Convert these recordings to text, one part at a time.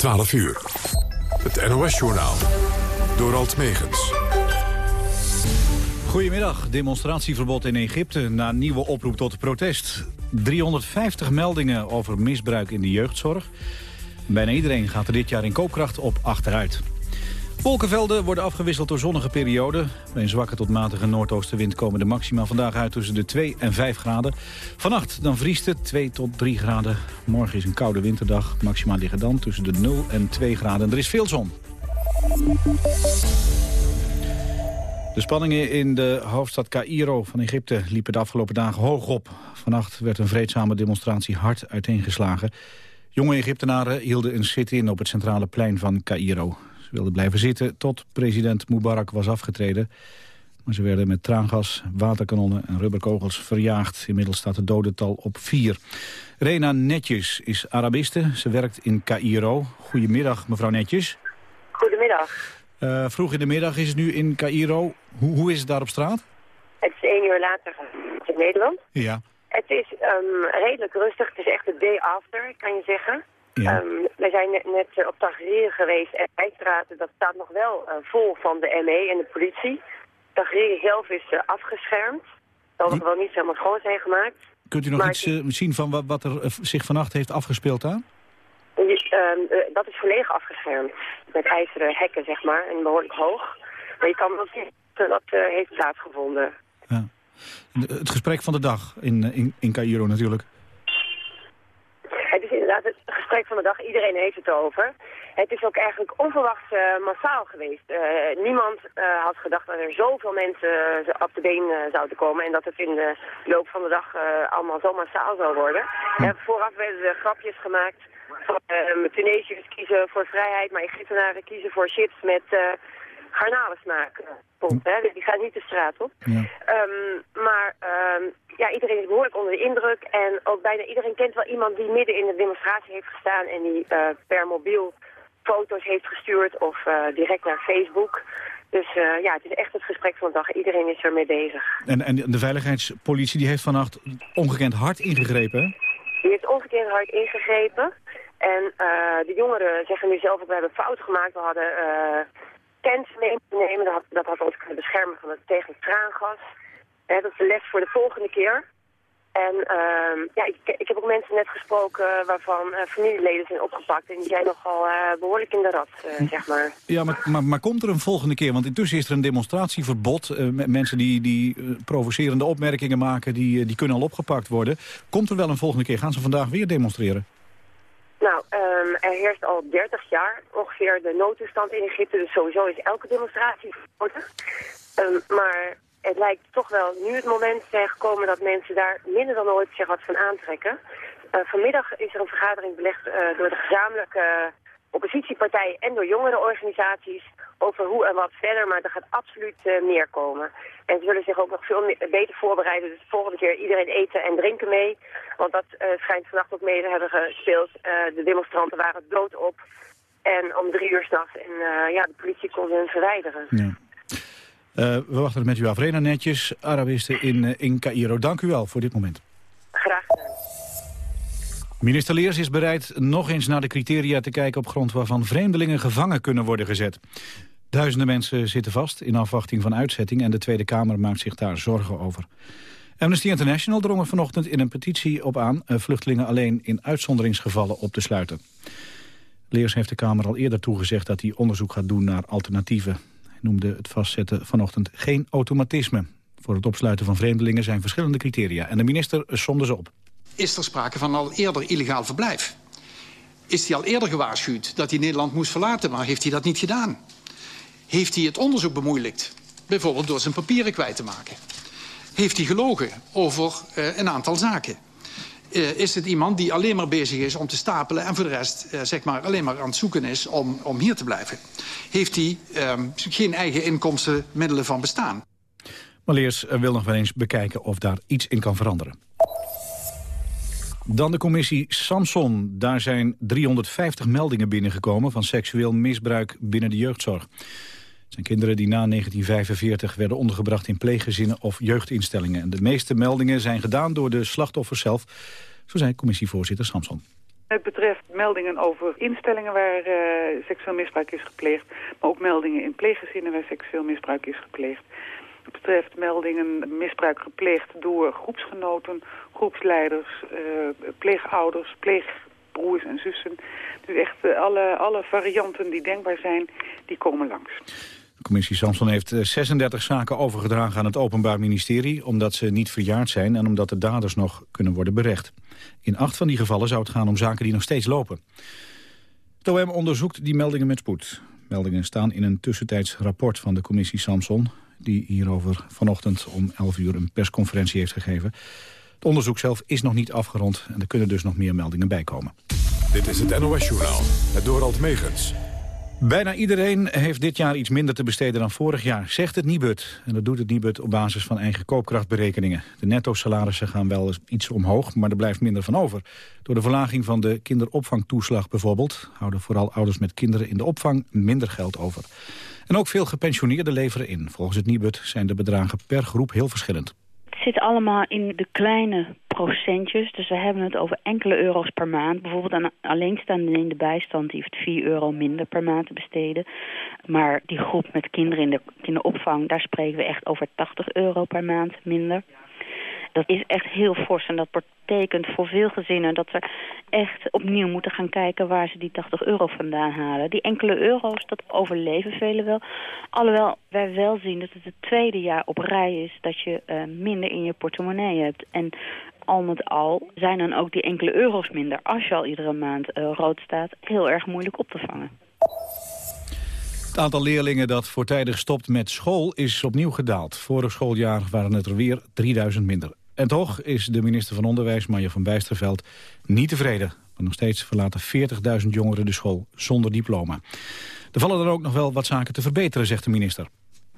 12 uur. Het NOS-journaal. Door Alt Megens. Goedemiddag. Demonstratieverbod in Egypte na nieuwe oproep tot protest. 350 meldingen over misbruik in de jeugdzorg. Bijna iedereen gaat er dit jaar in koopkracht op achteruit. Wolkenvelden worden afgewisseld door zonnige perioden. Bij een zwakke tot matige noordoostenwind komen de maxima vandaag uit tussen de 2 en 5 graden. Vannacht dan vriest het 2 tot 3 graden. Morgen is een koude winterdag. Maxima liggen dan tussen de 0 en 2 graden. En er is veel zon. De spanningen in de hoofdstad Cairo van Egypte liepen de afgelopen dagen hoog op. Vannacht werd een vreedzame demonstratie hard uiteengeslagen. Jonge Egyptenaren hielden een sit-in op het centrale plein van Cairo. Ze wilden blijven zitten tot president Mubarak was afgetreden. Maar ze werden met traangas, waterkanonnen en rubberkogels verjaagd. Inmiddels staat het dodental op vier. Rena Netjes is Arabiste. Ze werkt in Cairo. Goedemiddag, mevrouw Netjes. Goedemiddag. Uh, vroeg in de middag is het nu in Cairo. Hoe, hoe is het daar op straat? Het is één uur later in Nederland. Ja. Het is um, redelijk rustig. Het is echt de day after, kan je zeggen. Ja. Um, wij zijn net, net op Tahrir geweest en Rijstraten, dat staat nog wel uh, vol van de ME en de politie. Tahrir zelf is uh, afgeschermd. Dat nog wel niet helemaal schoon zijn gemaakt. Kunt u nog Maar iets uh, zien van wat, wat er zich vannacht heeft afgespeeld daar? Um, dat is volledig afgeschermd. Met ijzeren hekken, zeg maar, en behoorlijk hoog. Maar je kan wel zien dat dat heeft plaatsgevonden. Ja. Het gesprek van de dag in, in, in Cairo natuurlijk. Het is inderdaad het gesprek van de dag. Iedereen heeft het over. Het is ook eigenlijk onverwachts uh, massaal geweest. Uh, niemand uh, had gedacht dat er zoveel mensen op de been zouden komen... en dat het in de loop van de dag allemaal zo massaal zou worden. Hm. vooraf werden er grapjes gemaakt van Tunesiërs kiezen voor vrijheid... maar Egyptenaren kiezen voor chips met garnalensmaak. Hè? Die gaan niet de straat op. Ja. Um, maar um, ja, iedereen is behoorlijk onder de indruk. En ook bijna iedereen kent wel iemand die midden in de demonstratie heeft gestaan... en die uh, per mobiel foto's heeft gestuurd of uh, direct naar Facebook. Dus uh, ja, het is echt het gesprek van de dag. Iedereen is ermee bezig. En, en de veiligheidspolitie die heeft vannacht ongekend hard ingegrepen, hè? Die heeft ongekend hard ingegrepen. En de jongeren zeggen nu zelf ook, we hebben fout gemaakt. We hadden tents mee te nemen. Dat had, dat had ons kunnen beschermen van het, tegen het traangas. He, dat is de les voor de volgende keer. En uh, ja, ik, ik, heb ook mensen net gesproken waarvan uh, familieleden zijn opgepakt. En die zijn nogal uh, behoorlijk in de rat, uh, zeg maar. Ja, maar, maar, maar, komt er een volgende keer? Want intussen is er een demonstratieverbod. mensen die, die provocerende opmerkingen maken, die, die kunnen al opgepakt worden. Komt er wel een volgende keer? Gaan ze vandaag weer demonstreren? Nou, um, er heerst al 30 jaar ongeveer de noodtoestand in Egypte. Dus sowieso is elke demonstratie verboden. Um, maar het lijkt toch wel nu het moment zijn gekomen dat mensen daar minder dan ooit zich wat van aantrekken. Uh, vanmiddag is er een vergadering belegd uh, door de gezamenlijke oppositiepartijen en door jongerenorganisaties over hoe en wat verder, maar er gaat absoluut uh, meer komen. En ze zullen zich ook nog veel meer, beter voorbereiden. Dus de volgende keer iedereen eten en drinken mee. Want dat uh, schijnt vannacht ook mee te hebben gespeeld. Uh, de demonstranten waren dood op. En om drie uur s'nachts. En ja, de politie kon hen verwijderen. Ja. we wachten het met u af. Rena Netjes, Arabisten in, in Cairo. Dank u wel voor dit moment. Graag gedaan. Minister Leers is bereid nog eens naar de criteria te kijken... op grond waarvan vreemdelingen gevangen kunnen worden gezet. Duizenden mensen zitten vast in afwachting van uitzetting... en de Tweede Kamer maakt zich daar zorgen over. Amnesty International drong er vanochtend in een petitie op aan... vluchtelingen alleen in uitzonderingsgevallen op te sluiten. Leers heeft de Kamer al eerder toegezegd dat hij onderzoek gaat doen naar alternatieven. Hij noemde het vastzetten vanochtend geen automatisme. Voor het opsluiten van vreemdelingen zijn verschillende criteria... en de minister somde ze op. Is er sprake van al eerder illegaal verblijf? Is hij al eerder gewaarschuwd dat hij Nederland moest verlaten... maar heeft hij dat niet gedaan? Heeft hij het onderzoek bemoeilijkt? Bijvoorbeeld door zijn papieren kwijt te maken. Heeft hij gelogen over uh, een aantal zaken? Uh, is het iemand die alleen maar bezig is om te stapelen... en voor de rest uh, zeg maar alleen maar aan het zoeken is om, om hier te blijven? Heeft hij um, geen eigen inkomstenmiddelen van bestaan? Maar Leers wil nog wel eens bekijken of daar iets in kan veranderen. Dan de commissie Samson. Daar zijn 350 meldingen binnengekomen van seksueel misbruik binnen de jeugdzorg. Het zijn kinderen die na 1945 werden ondergebracht in pleeggezinnen of jeugdinstellingen. En de meeste meldingen zijn gedaan door de slachtoffers zelf, zo zei commissievoorzitter Samson. Het betreft meldingen over instellingen waar uh, seksueel misbruik is gepleegd, maar ook meldingen in pleeggezinnen waar seksueel misbruik is gepleegd. Betreft meldingen misbruik gepleegd door groepsgenoten, groepsleiders, uh, pleegouders, pleegbroers en zussen. Dus echt uh, alle, alle varianten die denkbaar zijn, die komen langs. De commissie Samson heeft 36 zaken overgedragen aan het Openbaar Ministerie... omdat ze niet verjaard zijn en omdat de daders nog kunnen worden berecht. In acht van die gevallen zou het gaan om zaken die nog steeds lopen. Het OM onderzoekt die meldingen met spoed. Meldingen staan in een tussentijds rapport van de commissie Samson... die hierover vanochtend om 11 uur een persconferentie heeft gegeven. Het onderzoek zelf is nog niet afgerond en er kunnen dus nog meer meldingen bijkomen. Dit is het NOS Journaal, het Dorald Megens. Bijna iedereen heeft dit jaar iets minder te besteden dan vorig jaar, zegt het Nibud. En dat doet het Nibud op basis van eigen koopkrachtberekeningen. De netto-salarissen gaan wel eens iets omhoog, maar er blijft minder van over. Door de verlaging van de kinderopvangtoeslag bijvoorbeeld... houden vooral ouders met kinderen in de opvang minder geld over. En ook veel gepensioneerden leveren in. Volgens het Nibud zijn de bedragen per groep heel verschillend. Het zit allemaal in de kleine procentjes. Dus we hebben het over enkele euro's per maand. Bijvoorbeeld een alleenstaande in de bijstand... die heeft 4 euro minder per maand te besteden. Maar die groep met kinderen in de kinderopvang... daar spreken we echt over 80 euro per maand minder. Dat is echt heel fors en dat betekent voor veel gezinnen dat ze echt opnieuw moeten gaan kijken waar ze die 80 euro vandaan halen. Die enkele euro's, dat overleven velen wel. Alhoewel wij wel zien dat het het tweede jaar op rij is dat je uh, minder in je portemonnee hebt. En al met al zijn dan ook die enkele euro's minder. Als je al iedere maand uh, rood staat, heel erg moeilijk op te vangen. Het aantal leerlingen dat voortijdig stopt met school is opnieuw gedaald. Vorig schooljaar waren het er weer 3000 minder. En toch is de minister van Onderwijs, Marja van Bijsterveld, niet tevreden. Maar nog steeds verlaten 40.000 jongeren de school zonder diploma. Er vallen dan ook nog wel wat zaken te verbeteren, zegt de minister.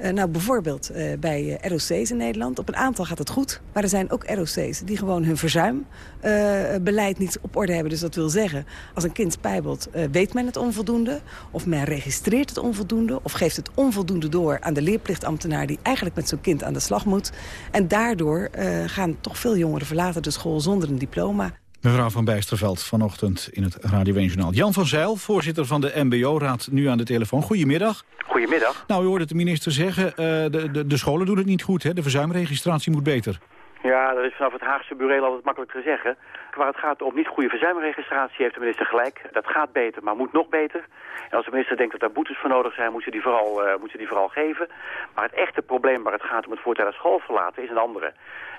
Uh, nou, bijvoorbeeld uh, bij uh, ROC's in Nederland. Op een aantal gaat het goed. Maar er zijn ook ROC's die gewoon hun verzuimbeleid niet op orde hebben. Dus dat wil zeggen, als een kind spijbelt, weet men het onvoldoende. Of men registreert het onvoldoende. Of geeft het onvoldoende door aan de leerplichtambtenaar... die eigenlijk met zo'n kind aan de slag moet. En daardoor gaan toch veel jongeren verlaten de school zonder een diploma. Mevrouw van Bijsterveld vanochtend in het Radio 1 Journaal. Jan van Zijl, voorzitter van de MBO-raad, nu aan de telefoon. Goedemiddag. Goedemiddag. Nou, u hoorde de minister zeggen, uh, de, de, de scholen doen het niet goed, hè? de verzuimregistratie moet beter. Ja, dat is vanaf het Haagse bureau altijd makkelijk te zeggen. Waar het gaat om niet goede verzuimregistratie heeft de minister gelijk. Dat gaat beter, maar moet nog beter. En als de minister denkt dat daar boetes voor nodig zijn, moet ze die vooral, uh, moet die vooral geven. Maar het echte probleem waar het gaat om het voortijdig school verlaten is een andere.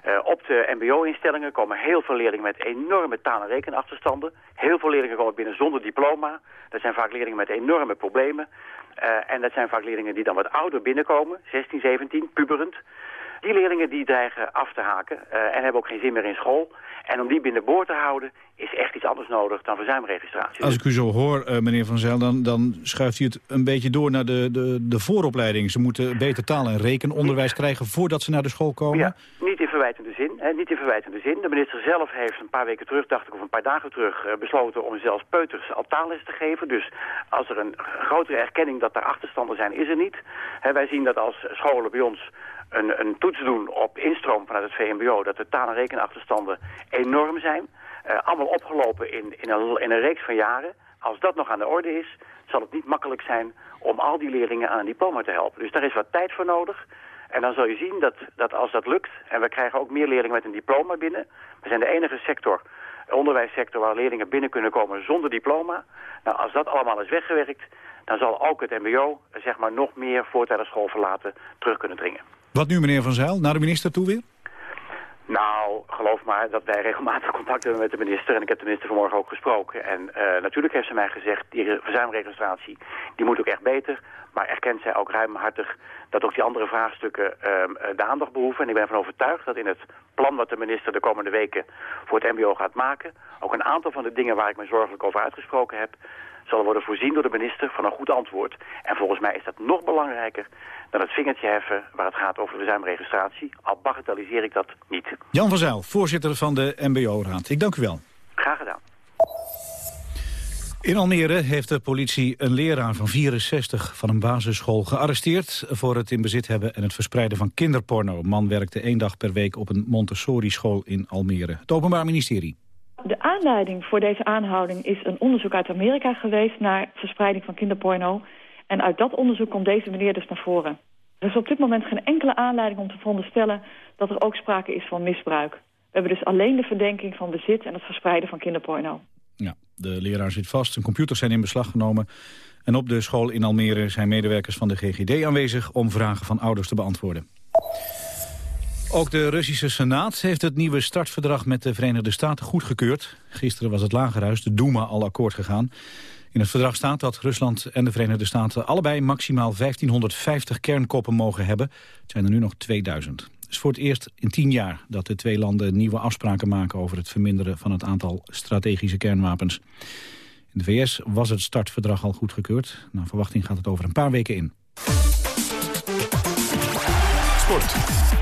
Uh, op de mbo-instellingen komen heel veel leerlingen met enorme taal- en rekenachterstanden. Heel veel leerlingen komen binnen zonder diploma. Dat zijn vaak leerlingen met enorme problemen. Uh, en dat zijn vaak leerlingen die dan wat ouder binnenkomen, 16, 17, puberend. Die leerlingen die dreigen af te haken uh, en hebben ook geen zin meer in school. En om die binnenboord te houden is echt iets anders nodig dan verzuimregistratie. Als ik u zo hoor, uh, meneer Van Zijl, dan, dan schuift u het een beetje door naar de, de, de vooropleiding. Ze moeten beter taal- en rekenonderwijs krijgen voordat ze naar de school komen? Ja, niet in verwijtende zin. Hè, niet in verwijtende zin. De minister zelf heeft een paar weken terug, dacht ik, of een paar dagen terug... Uh, besloten om zelfs peuters al taalles te geven. Dus als er een grotere erkenning dat er achterstanden zijn, is er niet. Hè, wij zien dat als scholen bij ons een, een toets doen op instroom vanuit het VMBO... dat de taal- en rekenachterstanden enorm zijn. Uh, allemaal opgelopen in, in, een, reeks van jaren. Als dat nog aan de orde is, zal het niet makkelijk zijn om al die leerlingen aan een diploma te helpen. Dus daar is wat tijd voor nodig. En dan zul je zien dat, dat als dat lukt, en we krijgen ook meer leerlingen met een diploma binnen. We zijn de enige sector, onderwijssector, waar leerlingen binnen kunnen komen zonder diploma. Nou, als dat allemaal is weggewerkt, dan zal ook het mbo zeg maar, nog meer voortijdig school verlaten terug kunnen dringen. Wat nu, meneer Van Zijl? Naar de minister toe weer? Nou, geloof maar dat wij regelmatig contact hebben met de minister. En ik heb de minister vanmorgen ook gesproken. En uh, natuurlijk heeft ze mij gezegd, die verzuimregistratie, die moet ook echt beter. Maar erkent zij ook ruimhartig dat ook die andere vraagstukken uh, de aandacht behoeven. En ik ben ervan overtuigd dat in het plan wat de minister de komende weken voor het mbo gaat maken... ook een aantal van de dingen waar ik me zorgelijk over uitgesproken heb zal worden voorzien door de minister van een goed antwoord. En volgens mij is dat nog belangrijker dan het vingertje heffen waar het gaat over verzuimregistratie. Al bagatelliseer ik dat niet. Jan van Zijl, voorzitter van de MBO-raad. Ik dank u wel. Graag gedaan. In Almere heeft de politie een leraar van 64 van een basisschool gearresteerd... voor het in bezit hebben en het verspreiden van kinderporno. De man werkte één dag per week op een Montessori-school in Almere. Het Openbaar Ministerie. Aanleiding voor deze aanhouding is een onderzoek uit Amerika geweest... naar verspreiding van kinderporno. En uit dat onderzoek komt deze meneer dus naar voren. Er is op dit moment geen enkele aanleiding om te veronderstellen... dat er ook sprake is van misbruik. We hebben dus alleen de verdenking van bezit en het verspreiden van kinderporno. Ja, de leraar zit vast, zijn computers zijn in beslag genomen... en op de school in Almere zijn medewerkers van de GGD aanwezig... om vragen van ouders te beantwoorden. Ook de Russische Senaat heeft het nieuwe startverdrag met de Verenigde Staten goedgekeurd. Gisteren was het Lagerhuis, de Duma, al akkoord gegaan. In het verdrag staat dat Rusland en de Verenigde Staten allebei maximaal 1550 kernkoppen mogen hebben. Het zijn er nu nog 2000. Het is voor het eerst in tien jaar dat de twee landen nieuwe afspraken maken over het verminderen van het aantal strategische kernwapens. In de VS was het startverdrag al goedgekeurd. Naar verwachting gaat het over een paar weken in. Sport.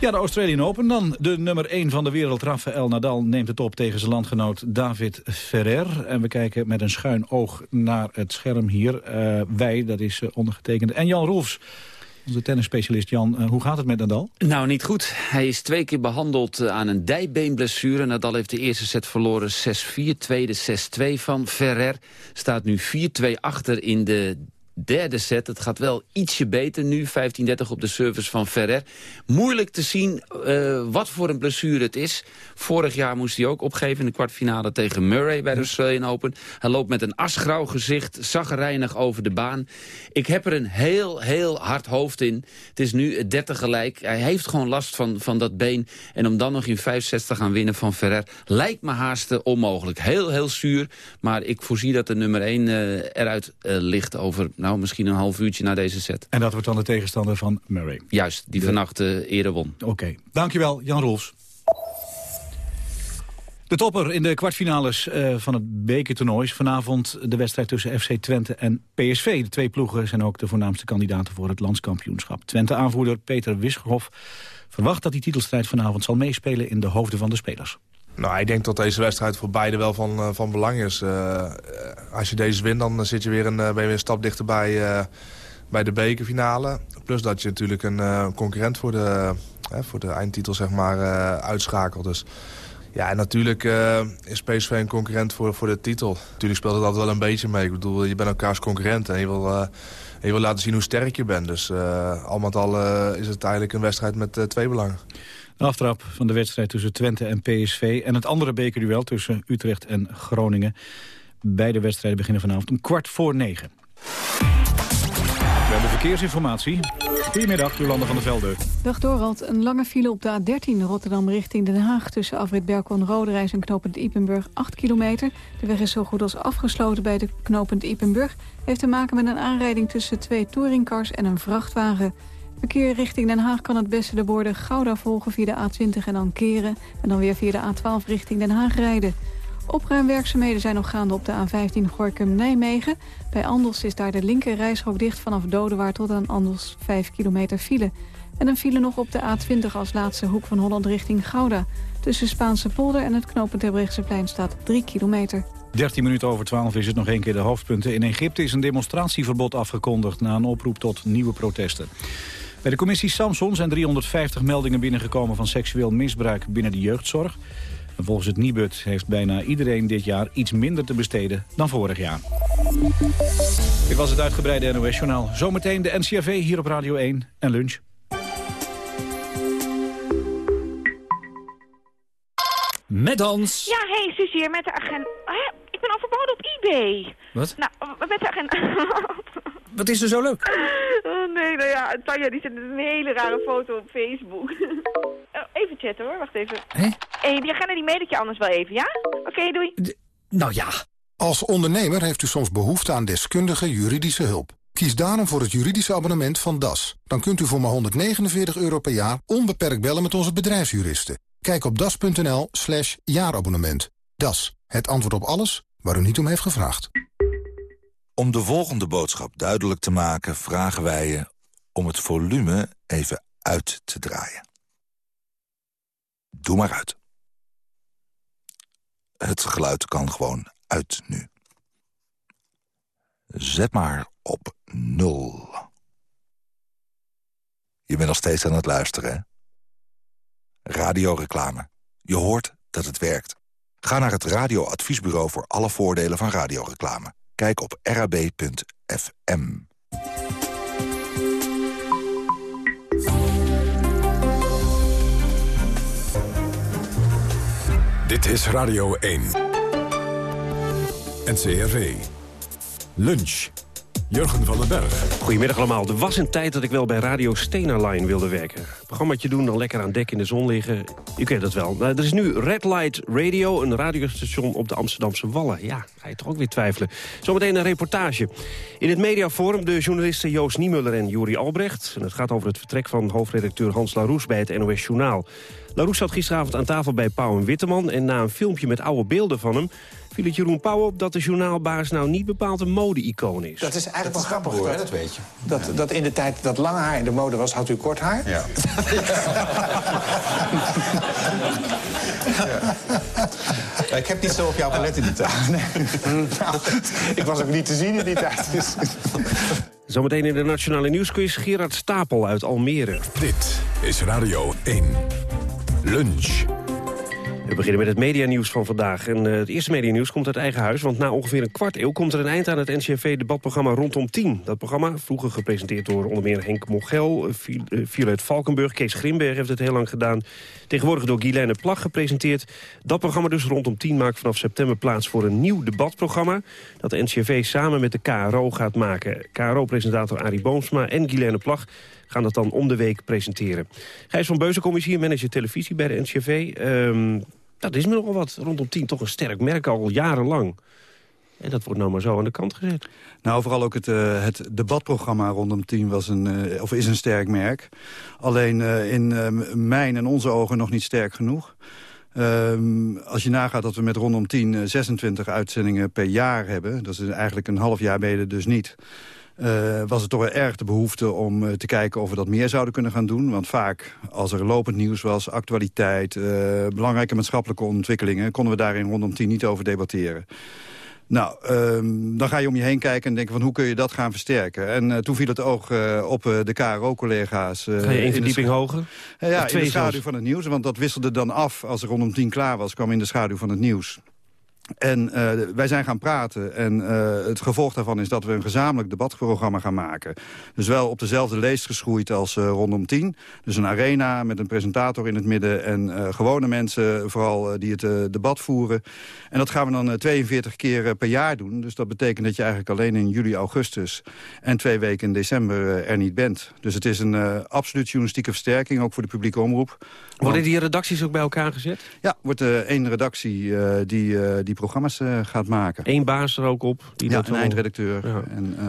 Ja, de Australian Open dan. De nummer 1 van de wereld, Rafael Nadal, neemt het op tegen zijn landgenoot David Ferrer. En we kijken met een schuin oog naar het scherm hier. Uh, wij, dat is uh, ondergetekend. En Jan Rolfs, onze tennisspecialist Jan. Uh, hoe gaat het met Nadal? Nou, niet goed. Hij is twee keer behandeld aan een dijbeenblessure. Nadal heeft de eerste set verloren 6-4, tweede 6-2 van Ferrer. Staat nu 4-2 achter in de derde set. Het gaat wel ietsje beter nu, 15-30 op de service van Ferrer. Moeilijk te zien uh, wat voor een blessure het is. Vorig jaar moest hij ook opgeven in de kwartfinale tegen Murray bij de Australian Open. Hij loopt met een asgrauw gezicht, zaggerijnig over de baan. Ik heb er een heel, heel hard hoofd in. Het is nu 30 gelijk. Hij heeft gewoon last van, van dat been. En om dan nog in 65 te gaan winnen van Ferrer... lijkt me haast onmogelijk. Heel, heel zuur. Maar ik voorzie dat de nummer 1 uh, eruit ligt over nou, misschien een half uurtje na deze set. En dat wordt dan de tegenstander van Murray? Juist, die de... vannacht uh, eerder won. Oké, okay. dankjewel Jan Rolfs. De topper in de kwartfinales uh, van het bekertoernooi is vanavond de wedstrijd tussen FC Twente en PSV. De twee ploegen zijn ook de voornaamste kandidaten voor het landskampioenschap. Twente-aanvoerder Peter Wisgerhoff verwacht dat die titelstrijd vanavond zal meespelen in de hoofden van de spelers. Nou, ik denk dat deze wedstrijd voor beide wel van, uh, van belang is. Uh, als je deze wint, dan zit je weer een, uh, ben je weer een stap dichterbij bij de bekerfinale. Plus dat je natuurlijk een concurrent voor de, voor de eindtitel zeg maar, uitschakelt. Dus ja, en natuurlijk is PSV een concurrent voor, voor de titel. Natuurlijk speelt het altijd wel een beetje mee. Ik bedoel, je bent elkaars concurrent en je wil, je wil laten zien hoe sterk je bent. Dus al met al is het eigenlijk een wedstrijd met twee belangen. De aftrap van de wedstrijd tussen Twente en PSV... en het andere bekerduel tussen Utrecht en Groningen. Beide wedstrijden beginnen vanavond om kwart voor negen. We hebben verkeersinformatie. Goedemiddag, Jolanda van der Velde. Dag Dorald. Een lange file op de A13 Rotterdam richting Den Haag... tussen afrit Berkel en Roderijs en knooppunt Ipenburg 8 kilometer. De weg is zo goed als afgesloten bij de knooppunt Ipenburg. Heeft te maken met een aanrijding tussen twee touringcars en een vrachtwagen... Verkeer richting Den Haag kan het beste de borden Gouda volgen via de A20 en dan keren. En dan weer via de A12 richting Den Haag rijden. Opruimwerkzaamheden zijn nog gaande op de A15 Gorkum-Nijmegen. Bij Andels is daar de linker reisrook dicht vanaf Dodewaard tot aan Andels 5 kilometer file. En een file nog op de A20 als laatste hoek van Holland richting Gouda. Tussen Spaanse polder en het knooppunt plein staat 3 kilometer. 13 minuten over 12 is het nog één keer de hoofdpunten. In Egypte is een demonstratieverbod afgekondigd na een oproep tot nieuwe protesten. Bij de commissie Samson zijn 350 meldingen binnengekomen van seksueel misbruik binnen de jeugdzorg. En volgens het Nibud heeft bijna iedereen dit jaar iets minder te besteden dan vorig jaar. Dit was het uitgebreide NOS-journaal. Zometeen de NCRV hier op Radio 1 en lunch. Met Hans. Ja, hey, Suzie, met de agent. Ik ben al verboden op eBay. Wat? Nou, met de agent. Wat is er zo leuk? Oh nee, nou ja, Tanja die zet een hele rare foto op Facebook. oh, even chatten hoor, wacht even. Hé? Hey, die agenda die mail ik je anders wel even, ja? Oké, okay, doei. D nou ja. Als ondernemer heeft u soms behoefte aan deskundige juridische hulp. Kies daarom voor het juridische abonnement van DAS. Dan kunt u voor maar 149 euro per jaar onbeperkt bellen met onze bedrijfsjuristen. Kijk op das.nl slash jaarabonnement. Das, het antwoord op alles waar u niet om heeft gevraagd. Om de volgende boodschap duidelijk te maken... vragen wij je om het volume even uit te draaien. Doe maar uit. Het geluid kan gewoon uit nu. Zet maar op nul. Je bent nog steeds aan het luisteren, hè? Radioreclame. Je hoort dat het werkt. Ga naar het radioadviesbureau voor alle voordelen van radioreclame. Kijk op rab.fm. Dit is Radio 1. NCRV. Lunch. Jurgen van den Berg. Goedemiddag allemaal. Er was een tijd dat ik wel bij Radio Stena Line wilde werken. Programmaatje doen, dan lekker aan dek in de zon liggen. U kent dat wel. Nou, er is nu Red Light Radio, een radiostation op de Amsterdamse Wallen. Ja, ga je toch ook weer twijfelen. Zometeen een reportage. In het mediaforum de journalisten Joost Niemuller en Juri Albrecht. En het gaat over het vertrek van hoofdredacteur Hans Laroes bij het NOS Journaal. Laroes zat gisteravond aan tafel bij Pauw en Witteman... en na een filmpje met oude beelden van hem viel het Jeroen Pauw op dat de journaalbaas nou niet bepaald een mode-icoon is. Dat is eigenlijk wel grappig, hoor, dat, weet je. Dat, dat in de tijd dat lang haar in de mode was, had u kort haar? Ja. ja. Ik heb niet zo op jou gelet in die tijd. Nee. Nou, ik was ook niet te zien in die tijd. Dus. Zometeen in de Nationale Nieuwsquiz Gerard Stapel uit Almere. Dit is Radio 1. Lunch. We beginnen met het medianieuws van vandaag. En uh, het eerste medianieuws komt uit eigen huis... want na ongeveer een kwart eeuw komt er een eind aan het NCRV-debatprogramma Rondom 10. Dat programma, vroeger gepresenteerd door onder meer Henk Mogel... Uh, Violet Valkenburg, Kees Grimberg heeft het heel lang gedaan... tegenwoordig door Guylaine Plag gepresenteerd. Dat programma dus Rondom 10 maakt vanaf september plaats... voor een nieuw debatprogramma... dat de NCRV samen met de KRO gaat maken. KRO-presentator Arie Boomsma en Guylaine Plag gaan dat dan om de week presenteren. Gijs van Beuzen, commissie manager televisie bij de NCV. Um, dat is me nogal wat. Rondom 10 toch een sterk merk al jarenlang. En dat wordt nou maar zo aan de kant gezet. Nou, vooral ook het, uh, het debatprogramma rondom 10 was een, uh, of is een sterk merk. Alleen uh, in mijn en onze ogen nog niet sterk genoeg. Um, als je nagaat dat we met rondom 10 26 uitzendingen per jaar hebben... dat is eigenlijk een half jaar beneden dus niet... Uh, was het toch wel erg de behoefte om uh, te kijken of we dat meer zouden kunnen gaan doen. Want vaak, als er lopend nieuws was, actualiteit, uh, belangrijke maatschappelijke ontwikkelingen... konden we daarin rondom tien niet over debatteren. Nou, um, dan ga je om je heen kijken en denken van hoe kun je dat gaan versterken. En toen viel het oog op de KRO-collega's. ga je één verdieping hoger? ja, in de schaduw van het nieuws. Want dat wisselde dan af als er rondom tien klaar was, kwam in de schaduw van het nieuws. En uh, wij zijn gaan praten en uh, het gevolg daarvan is dat we een gezamenlijk debatprogramma gaan maken. Dus wel op dezelfde leest geschoeid als uh, rondom 10. Dus een arena met een presentator in het midden en gewone mensen vooral die het debat voeren. En dat gaan we dan 42 keer per jaar doen. Dus dat betekent dat je eigenlijk alleen in juli, augustus en twee weken in december er niet bent. Dus het is een absoluut journalistieke versterking, ook voor de publieke omroep. Worden die redacties ook bij elkaar gezet? Ja, wordt één redactie die, die programma's uh, gaat maken. Eén baas er ook op? Die ja, dat een wel... eindredacteur. Ja. En, uh...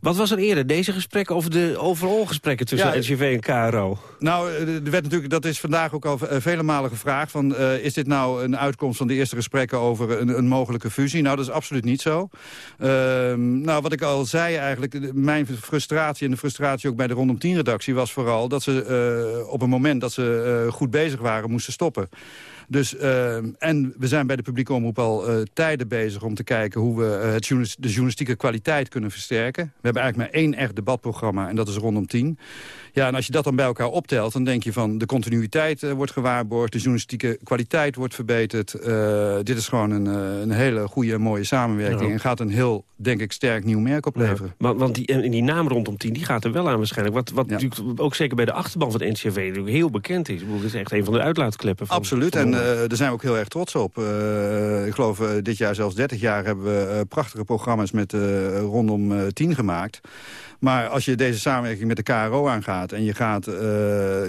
Wat was er eerder? Deze gesprekken of de overal gesprekken tussen ja, NCV en KRO? Nou, er werd natuurlijk, dat is vandaag ook al vele malen gevraagd... Van, uh, is dit nou een uitkomst van de eerste gesprekken over een, een mogelijke fusie? Nou, dat is absoluut niet zo. nou, wat ik al zei eigenlijk, mijn frustratie en de frustratie ook bij de Rondom 10-redactie... was vooral dat ze op een moment dat ze goed bezig waren moesten stoppen. Dus, uh, en we zijn bij de publieke omroep al uh, tijden bezig om te kijken... hoe we uh, het de journalistieke kwaliteit kunnen versterken. We hebben eigenlijk maar één echt debatprogramma en dat is rondom tien. Ja, en als je dat dan bij elkaar optelt, dan denk je van... de continuïteit uh, wordt gewaarborgd, de journalistieke kwaliteit wordt verbeterd. Uh, dit is gewoon een, uh, een hele goede en mooie samenwerking... Ja. en gaat een heel, denk ik, sterk nieuw merk opleveren. Ja, maar, want die, die naam rondom 10, die gaat er wel aan waarschijnlijk. Wat, wat ja. natuurlijk ook zeker bij de achterban van het NCV natuurlijk heel bekend is. Ik bedoel, is echt een van de uitlaatkleppen. Van, Absoluut, van en daar zijn we ook heel erg trots op. ik geloof, dit jaar zelfs 30 jaar hebben we prachtige programma's met rondom 10 gemaakt... Maar als je deze samenwerking met de KRO aangaat... en je gaat uh,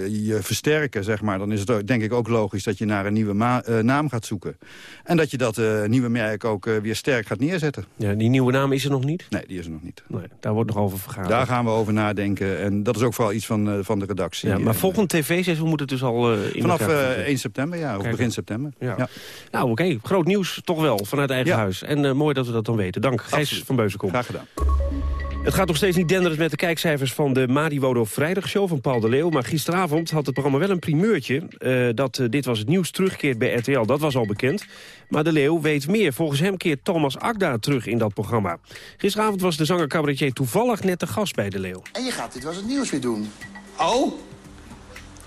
je versterken, zeg maar... dan is het denk ik ook logisch dat je naar een nieuwe uh, naam gaat zoeken. En dat je dat uh, nieuwe merk ook weer sterk gaat neerzetten. Ja, die nieuwe naam is er nog niet? Nee, die is er nog niet. Nee, daar wordt nog over vergaderd. Daar gaan we over nadenken. En dat is ook vooral iets van, van de redactie. Ja, maar volgend tv-seizoen moet het dus al in Vanaf 1 september, ja. Of Kijk, begin september. Ja. ja. Nou, oké. Okay. Groot nieuws toch wel vanuit eigen ja. huis. En mooi dat we dat dan weten. Dank, Gijs Absoluut. van Beuzenkom. Graag gedaan. Het gaat nog steeds niet denderend met de kijkcijfers van de Madiwodo Vrijdagshow van Paul de Leeuw. Maar gisteravond had het programma wel een primeurtje. Uh, dat uh, Dit Was Het Nieuws terugkeert bij RTL, dat was al bekend. Maar de Leeuw weet meer. Volgens hem keert Thomas Akda terug in dat programma. Gisteravond was de zanger cabaretier toevallig net de gast bij de Leeuw. En je gaat Dit Was Het Nieuws weer doen. Oh?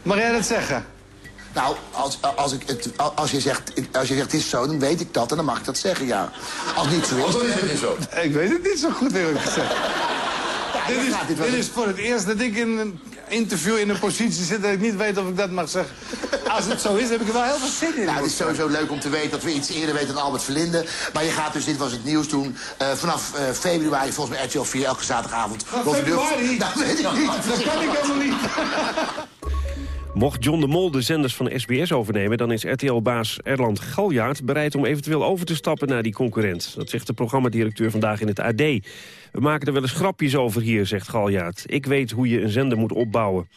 Mag jij dat zeggen? Nou, als, als, ik het, als, je zegt, als je zegt het is zo, dan weet ik dat en dan mag ik dat zeggen, ja. Als het niet zo is... dan is het niet zo. Ik weet het niet zo goed, eerlijk gezegd. dit, is, dit is voor het eerst dat ik in een interview in een positie zit... dat ik niet weet of ik dat mag zeggen. Als het zo is, heb ik er wel heel veel zin in. Nou, het is sowieso leuk om te weten dat we iets eerder weten dan Albert Verlinde. Maar je gaat dus, dit was het nieuws doen, uh, vanaf uh, februari volgens mij RTL 4 elke zaterdagavond. Vanaf februari? Dat weet ik niet. Dat kan ik helemaal niet. Mocht John de Mol de zenders van SBS overnemen... dan is RTL-baas Erland Galjaard bereid om eventueel over te stappen naar die concurrent. Dat zegt de programmadirecteur vandaag in het AD. We maken er wel eens grapjes over hier, zegt Galjaard. Ik weet hoe je een zender moet opbouwen.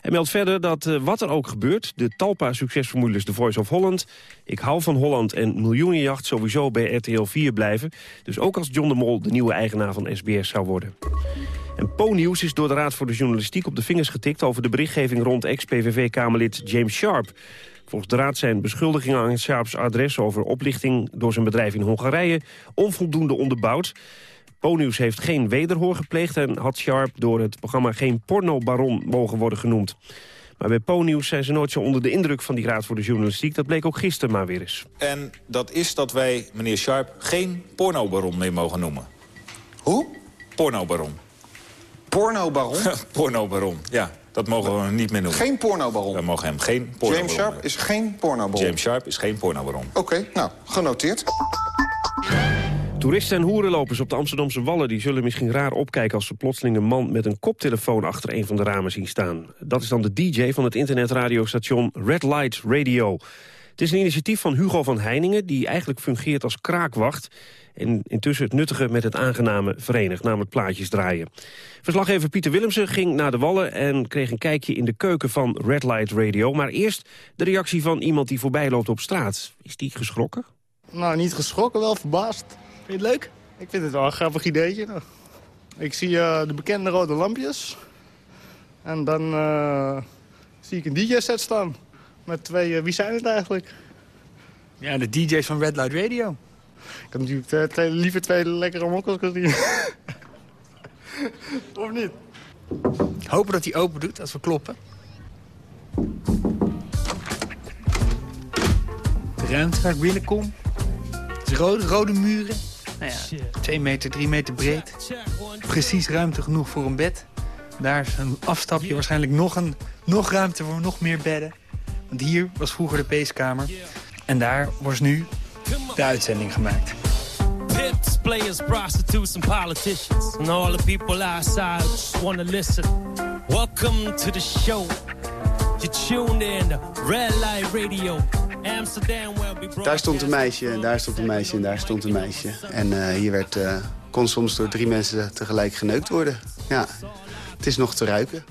Hij meldt verder dat uh, wat er ook gebeurt... de Talpa-succesformules The Voice of Holland... Ik hou van Holland en Miljoenenjacht sowieso bij RTL 4 blijven. Dus ook als John de Mol de nieuwe eigenaar van SBS zou worden. En Po-nieuws is door de Raad voor de Journalistiek op de vingers getikt... over de berichtgeving rond ex-PVV-Kamerlid James Sharp. Volgens de Raad zijn beschuldigingen aan Sharps adres... over oplichting door zijn bedrijf in Hongarije onvoldoende onderbouwd. Po-nieuws heeft geen wederhoor gepleegd... en had Sharp door het programma geen pornobaron mogen worden genoemd. Maar bij Po-nieuws zijn ze nooit zo onder de indruk van die Raad voor de Journalistiek. Dat bleek ook gisteren maar weer eens. En dat is dat wij meneer Sharp geen pornobaron meer mogen noemen. Hoe? Pornobaron. Pornobaron? pornobaron, ja. Dat mogen we niet meer noemen. Geen pornobaron? We mogen hem geen pornobaron James Sharp is geen pornobaron? James Sharp is geen pornobaron. Oké, nou, genoteerd. Toeristen en hoerenlopers op de Amsterdamse Wallen... die zullen misschien raar opkijken als ze plotseling een man... met een koptelefoon achter een van de ramen zien staan. Dat is dan de DJ van het internetradiostation Red Light Radio. Het is een initiatief van Hugo van Heiningen... die eigenlijk fungeert als kraakwacht... en intussen het nuttige met het aangename verenigt, namelijk plaatjes draaien. Verslaggever Pieter Willemsen ging naar de Wallen... en kreeg een kijkje in de keuken van Red Light Radio. Maar eerst de reactie van iemand die voorbij loopt op straat. Is die geschrokken? Nou, niet geschrokken, wel verbaasd. Vind je het leuk? Ik vind het wel een grappig ideetje. Ik zie uh, de bekende rode lampjes. En dan uh, zie ik een DJ-set staan. Met twee, uh, wie zijn het eigenlijk? Ja, de DJ's van Red Light Radio. Ik had natuurlijk twee, twee, liever twee lekkere mokkels gezien. of niet? Hopen dat hij open doet als we kloppen. De ruimte waar ik binnenkom. Het is rode, rode muren. Nou ja, 2 meter, 3 meter breed. Precies ruimte genoeg voor een bed. Daar is een afstapje, waarschijnlijk nog, een, nog ruimte voor nog meer bedden. Want hier was vroeger de peeskamer. En daar wordt nu de uitzending gemaakt. Pimps, players, prostitutes and politicians. And all the people outside just wanna listen. Welcome to the show. You tuned in to Red Light Radio. Daar stond een meisje, en daar stond een meisje en daar stond een meisje. En uh, hier werd, uh, kon soms door drie mensen tegelijk geneukt worden. Ja, het is nog te ruiken.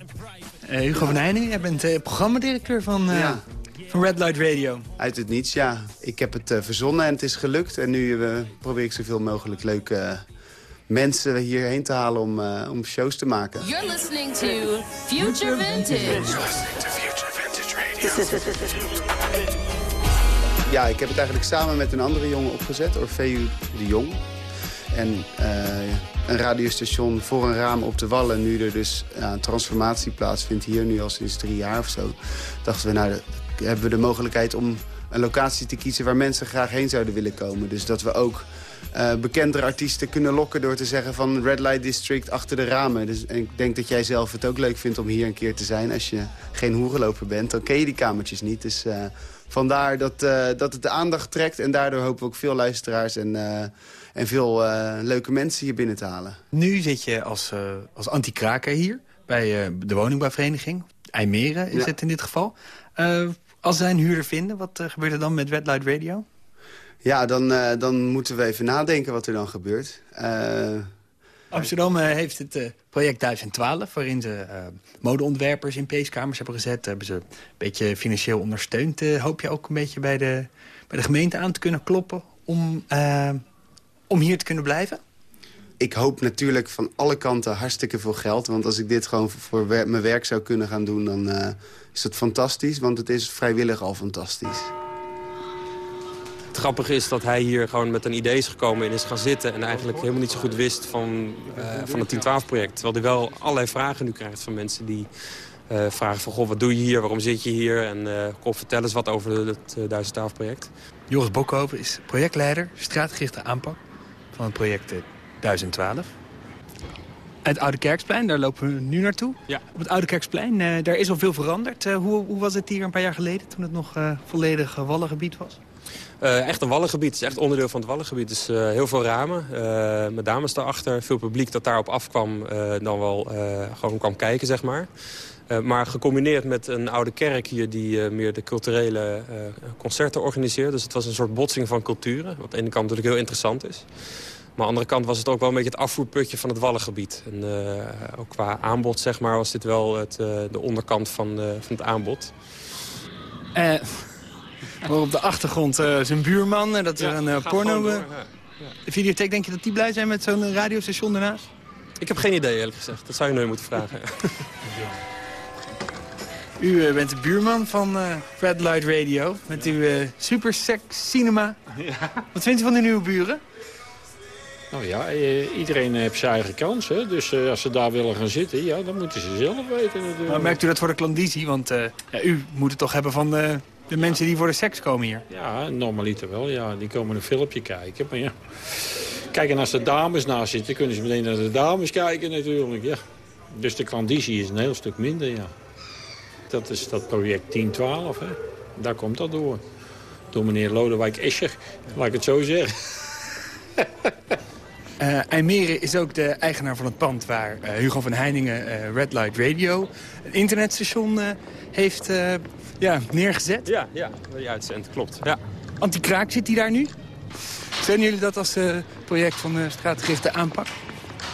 Uh, Hugo van Heijnen, jij bent programmadirecteur van, ja. van Red Light Radio. Uit het niets, ja. Ik heb het verzonnen en het is gelukt. En nu probeer ik zoveel mogelijk leuke mensen hierheen te halen om, om shows te maken. You're listening to Future Vintage. You're listening to Future Vintage Radio. Ja, ik heb het eigenlijk samen met een andere jongen opgezet, Orfeu de Jong. En uh, een radiostation voor een raam op de Wallen. Nu er dus ja, een transformatie plaatsvindt hier, nu al sinds drie jaar of zo... dachten we, nou, hebben we de mogelijkheid om een locatie te kiezen... waar mensen graag heen zouden willen komen. Dus dat we ook uh, bekendere artiesten kunnen lokken door te zeggen van Red Light District achter de ramen. Dus, en ik denk dat jij zelf het ook leuk vindt om hier een keer te zijn. Als je geen hoerenloper bent, dan ken je die kamertjes niet. Dus vandaar dat, uh, dat het de aandacht trekt en daardoor hopen we ook veel luisteraars en, en veel leuke mensen hier binnen te halen. Nu zit je als, als anti-kraker hier bij de woningbouwvereniging. IJmeren is ja. het in dit geval. als zij een huurder vinden, wat gebeurt er dan met Red Light Radio? Ja, dan, dan moeten we even nadenken wat er dan gebeurt. Amsterdam uh, heeft het project 1012... waarin ze modeontwerpers in peeskamers hebben gezet. Hebben ze een beetje financieel ondersteund. hoop je ook een beetje bij de, bij de gemeente aan te kunnen kloppen... om, om hier te kunnen blijven? Ik hoop natuurlijk van alle kanten hartstikke veel geld. Want als ik dit gewoon voor mijn werk zou kunnen gaan doen... dan is dat fantastisch, want het is vrijwillig al fantastisch. Het grappige is dat hij hier gewoon met een idee is gekomen en is gaan zitten... en eigenlijk helemaal niet zo goed wist van, uh, van het 1012-project. Terwijl hij wel allerlei vragen nu krijgt van mensen die uh, vragen van, goh, wat doe je hier, waarom zit je hier? En uh, kom, vertel eens wat over het uh, Duizend Tafelproject. Joris Bokhoven is projectleider, straatgerichte aanpak van het project 1012. Het Oude Kerksplein, daar lopen we nu naartoe. Ja. Op het Oude Kerksplein, uh, daar is al veel veranderd. Uh, hoe, hoe, was het hier een paar jaar geleden, toen het nog uh, volledig wallengebied was? Echt een wallengebied. Het is echt onderdeel van het wallengebied. Dus heel veel ramen, met dames daarachter. Veel publiek dat daarop afkwam, dan wel gewoon kwam kijken, zeg maar. maar gecombineerd met een oude kerk hier die meer de culturele concerten organiseert. Dus het was een soort botsing van culturen. Wat aan de ene kant natuurlijk heel interessant is. Maar aan de andere kant was het ook wel een beetje het afvoerputje van het Wallengebied. En ook qua aanbod, zeg maar, was dit wel het, de onderkant van, van het aanbod. Uh, op de achtergrond zijn buurman, dat er een porno... Ja, De videotheek, denk je dat die blij zijn met zo'n radiostation daarnaast? Ik heb geen idee, eerlijk gezegd. Dat zou je nu moeten vragen. U bent de buurman van Red Light Radio, met uw super sex cinema. Ja. Wat vindt u van de nieuwe buren? Nou ja, iedereen heeft zijn eigen kans. Hè? Dus uh, als ze daar willen gaan zitten, ja, dan moeten ze zelf weten natuurlijk. Maar merkt u dat voor de klandizie? Want uh, ja, u moet het toch hebben van de, de, mensen die voor de seks komen hier? Ja, normaliter wel. Ja. Die komen een filmpje kijken. Maar ja, kijken als de dames naast zitten, kunnen ze meteen naar de dames kijken natuurlijk. Ja. Dus de klandizie is een heel stuk minder, ja. Dat is dat project 1012, hè. Daar komt dat door. Door meneer Lodewijk Escher, laat ik het zo zeggen. Uh, IJmeren is ook de eigenaar van het pand waar uh, Hugo van Heiningen uh, Red Light Radio... een internetstation heeft ja, neergezet. Ja, ja, je uitzendt, klopt. Ja. Anti-kraak zit hij daar nu? Steunen jullie dat als project van de straatgerichte aanpak?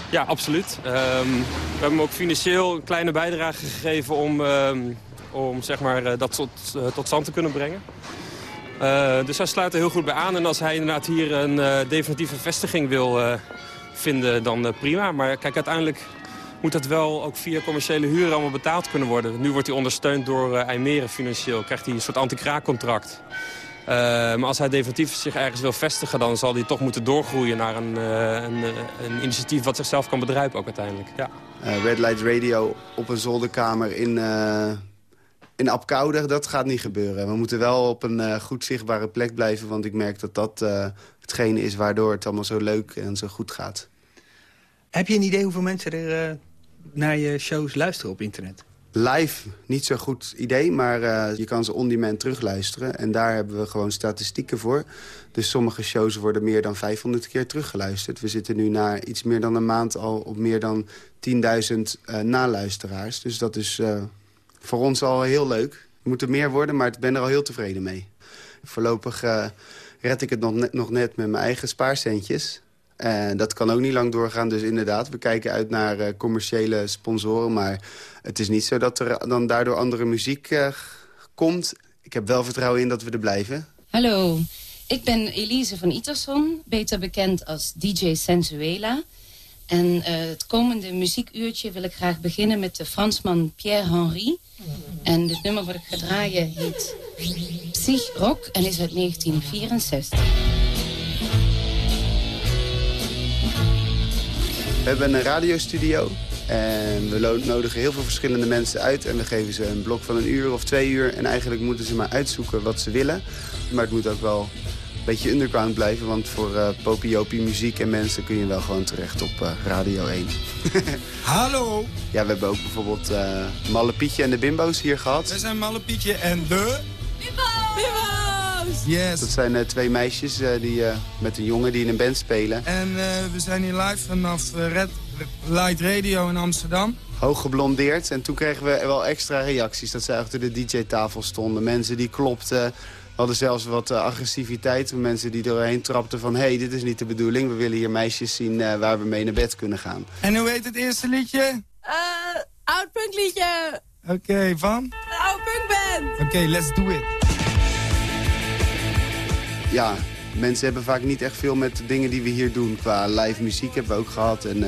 Ja, absoluut. Um, we hebben hem ook financieel een kleine bijdrage gegeven om, um, om zeg maar, dat tot, tot stand te kunnen brengen. Uh, dus hij sluit er heel goed bij aan. En als hij inderdaad hier een uh, definitieve vestiging wil vinden, dan prima. Maar kijk, uiteindelijk moet dat wel ook via commerciële huur allemaal betaald kunnen worden. Nu wordt hij ondersteund door IJmeren financieel. Krijgt hij een soort anti-kraakcontract. maar als hij definitief zich ergens wil vestigen... dan zal hij toch moeten doorgroeien naar een, een, een initiatief wat zichzelf kan bedrijven ook uiteindelijk. Ja. Red Light Radio op een zolderkamer in in Apkoude, dat gaat niet gebeuren. We moeten wel op een uh, goed zichtbare plek blijven... want ik merk dat dat uh, hetgene is waardoor het allemaal zo leuk en zo goed gaat. Heb je een idee hoeveel mensen er uh, naar je shows luisteren op internet? Live, niet zo'n goed idee, maar je kan ze on-demand terugluisteren. En daar hebben we gewoon statistieken voor. Dus sommige shows worden meer dan 500 keer teruggeluisterd. We zitten nu na iets meer dan een maand al op meer dan 10.000 naluisteraars. Dus dat is voor ons al heel leuk. Het moet er meer worden, maar ik ben er al heel tevreden mee. Voorlopig red ik het nog net, nog net met mijn eigen spaarcentjes. En dat kan ook niet lang doorgaan, dus inderdaad, we kijken uit naar uh, commerciële sponsoren. Maar het is niet zo dat er dan daardoor andere muziek uh, komt. Ik heb wel vertrouwen in dat we er blijven. Hallo, ik ben Elise van Iterson, beter bekend als DJ Sensuela. En uh, het komende muziekuurtje wil ik graag beginnen met de Fransman Pierre Henry. En het nummer wat ik ga draaien heet Psych Rock en is uit 1964. We hebben een radiostudio en we nodigen heel veel verschillende mensen uit. En we geven ze een blok van een uur of twee uur. En eigenlijk moeten ze maar uitzoeken wat ze willen. Maar het moet ook wel een beetje underground blijven. Want voor uh, popiopie muziek en mensen kun je wel gewoon terecht op uh, Radio 1. Hallo! Ja, we hebben ook bijvoorbeeld uh, Malle Pietje en de Bimbo's hier gehad. We zijn Malle Pietje en de... Bimbo's! Bimbo's! Yes! Dat zijn twee meisjes die, met een jongen die in een band spelen. En we zijn hier live vanaf Red Light Radio in Amsterdam. Hoog geblondeerd. En toen kregen we wel extra reacties. Dat zij achter de DJ-tafel stonden. Mensen die klopten we hadden zelfs wat uh, agressiviteit. Mensen die doorheen trapten van... hé, hey, dit is niet de bedoeling. We willen hier meisjes zien uh, waar we mee naar bed kunnen gaan. En hoe heet het eerste liedje? Uh, oud punkliedje. Oké, okay, van? Oud punkband. Oké, okay, let's do it. Ja, mensen hebben vaak niet echt veel met de dingen die we hier doen. Qua live muziek hebben we ook gehad. En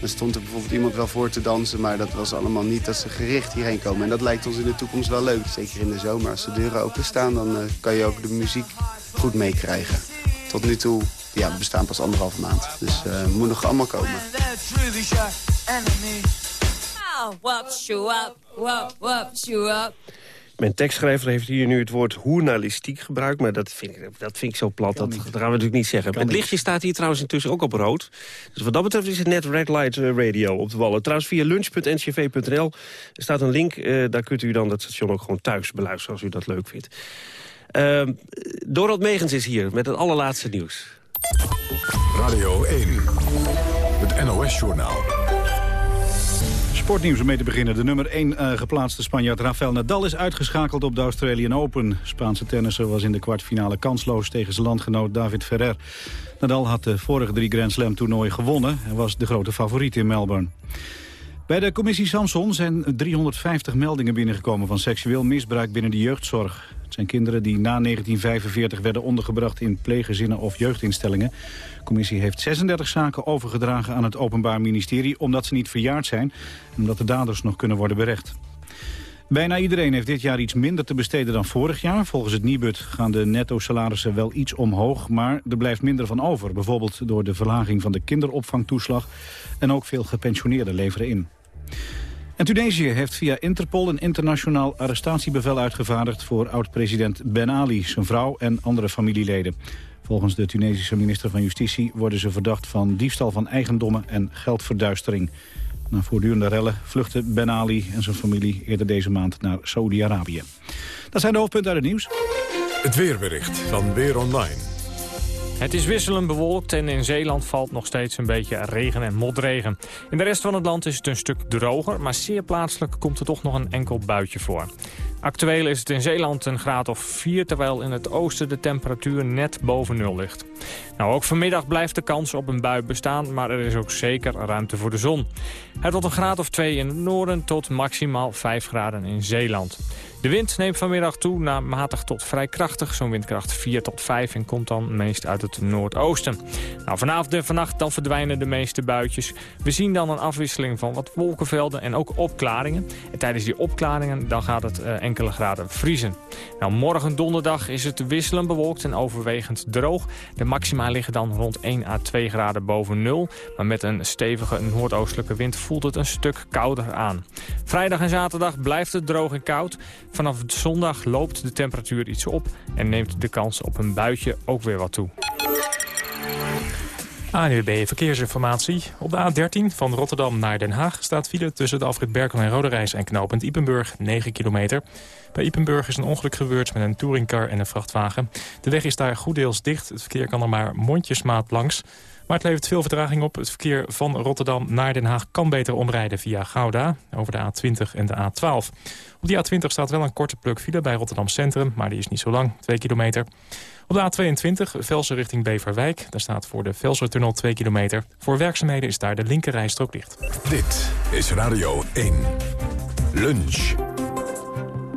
dan stond er bijvoorbeeld iemand wel voor te dansen... maar dat was allemaal niet dat ze gericht hierheen komen. En dat lijkt ons in de toekomst wel leuk. Zeker in de zomer. Als de deuren openstaan, dan uh, kan je ook de muziek goed meekrijgen. Tot nu toe, ja, we bestaan pas anderhalve maand. Dus uh, moet nog allemaal komen. Wop, shoe Mijn tekstschrijver heeft hier nu het woord hoernalistiek gebruikt... maar dat vind ik, dat vind ik zo plat, dat, dat, gaan we natuurlijk niet zeggen. het lichtje staat hier trouwens intussen ook op rood. Dus wat dat betreft is het net Red Light eh, Radio op de wallen. Trouwens, via lunch.ncv.nl staat een link. Uh, daar kunt u dan dat station ook gewoon thuis beluisteren... als u dat leuk vindt. Uh, Dorot Megens is hier met het allerlaatste nieuws. Radio 1, het NOS-journaal. Sportnieuws om mee te beginnen. De nummer 1 uh, eh, geplaatste Spanjaard Rafael Nadal is uitgeschakeld op de Australian Open. Spaanse tennisser was in de kwartfinale kansloos tegen zijn landgenoot David Ferrer. Nadal had de vorige drie Grand Slam toernooien gewonnen en was de grote favoriet in Melbourne. Bij de commissie Samson zijn 350 meldingen binnengekomen van seksueel misbruik binnen de jeugdzorg. Het zijn kinderen die na 1945 werden ondergebracht in pleeggezinnen of jeugdinstellingen. De commissie heeft 36 zaken overgedragen aan het Openbaar Ministerie omdat ze niet verjaard zijn en omdat de daders nog kunnen worden berecht. Bijna iedereen heeft dit jaar iets minder te besteden dan vorig jaar. Volgens het Nibud gaan de netto-salarissen wel iets omhoog, maar er blijft minder van over. Bijvoorbeeld door de verlaging van de kinderopvangtoeslag en ook veel gepensioneerden leveren in. En Tunesië heeft via Interpol een internationaal arrestatiebevel uitgevaardigd voor oud-president Ben Ali, zijn vrouw en andere familieleden. Volgens de Tunesische minister van Justitie worden ze verdacht van diefstal van eigendommen en geldverduistering. Na voortdurende rellen vluchtte Ben Ali en zijn familie eerder deze maand naar Saudi-Arabië. Dat zijn de hoofdpunten uit het nieuws. Het weerbericht van Weer Online. Het is wisselend bewolkt en in Zeeland valt nog steeds een beetje regen en motregen. In de rest van het land is het een stuk droger, maar zeer plaatselijk komt er toch nog een enkel buitje voor. Actueel is het in Zeeland een graad of 4, terwijl in het oosten de temperatuur net boven nul ligt. Nou, ook vanmiddag blijft de kans op een bui bestaan, maar er is ook zeker ruimte voor de zon. Het wordt een graad of 2 in het noorden tot maximaal 5 graden in Zeeland. De wind neemt vanmiddag toe naar matig tot vrij krachtig. Zo'n windkracht 4 tot 5 en komt dan meest uit het noordoosten. Nou, vanavond en vannacht dan verdwijnen de meeste buitjes. We zien dan een afwisseling van wat wolkenvelden en ook opklaringen. En tijdens die opklaringen dan gaat het uh, enkele graden vriezen. Nou, morgen donderdag is het wisselend bewolkt en overwegend droog. De maxima liggen dan rond 1 à 2 graden boven nul. Maar met een stevige noordoostelijke wind voelt het een stuk kouder aan. Vrijdag en zaterdag blijft het droog en koud. Vanaf zondag loopt de temperatuur iets op en neemt de kans op een buitje ook weer wat toe. ANUB Verkeersinformatie. Op de A13 van Rotterdam naar Den Haag staat file tussen de afrit Berkel en Roderijs en knooppunt Ipenburg 9 kilometer. Bij Ipenburg is een ongeluk gebeurd met een touringcar en een vrachtwagen. De weg is daar goed deels dicht. Het verkeer kan er maar mondjesmaat langs. Maar het levert veel vertraging op. Het verkeer van Rotterdam naar Den Haag kan beter omrijden via Gouda... over de A20 en de A12. Op die A20 staat wel een korte pluk file bij Rotterdam Centrum... maar die is niet zo lang, 2 kilometer. Op de A22, Velsen richting Beverwijk. Daar staat voor de Velsertunnel 2 kilometer. Voor werkzaamheden is daar de linkerrijstrook dicht. Dit is Radio 1. Lunch.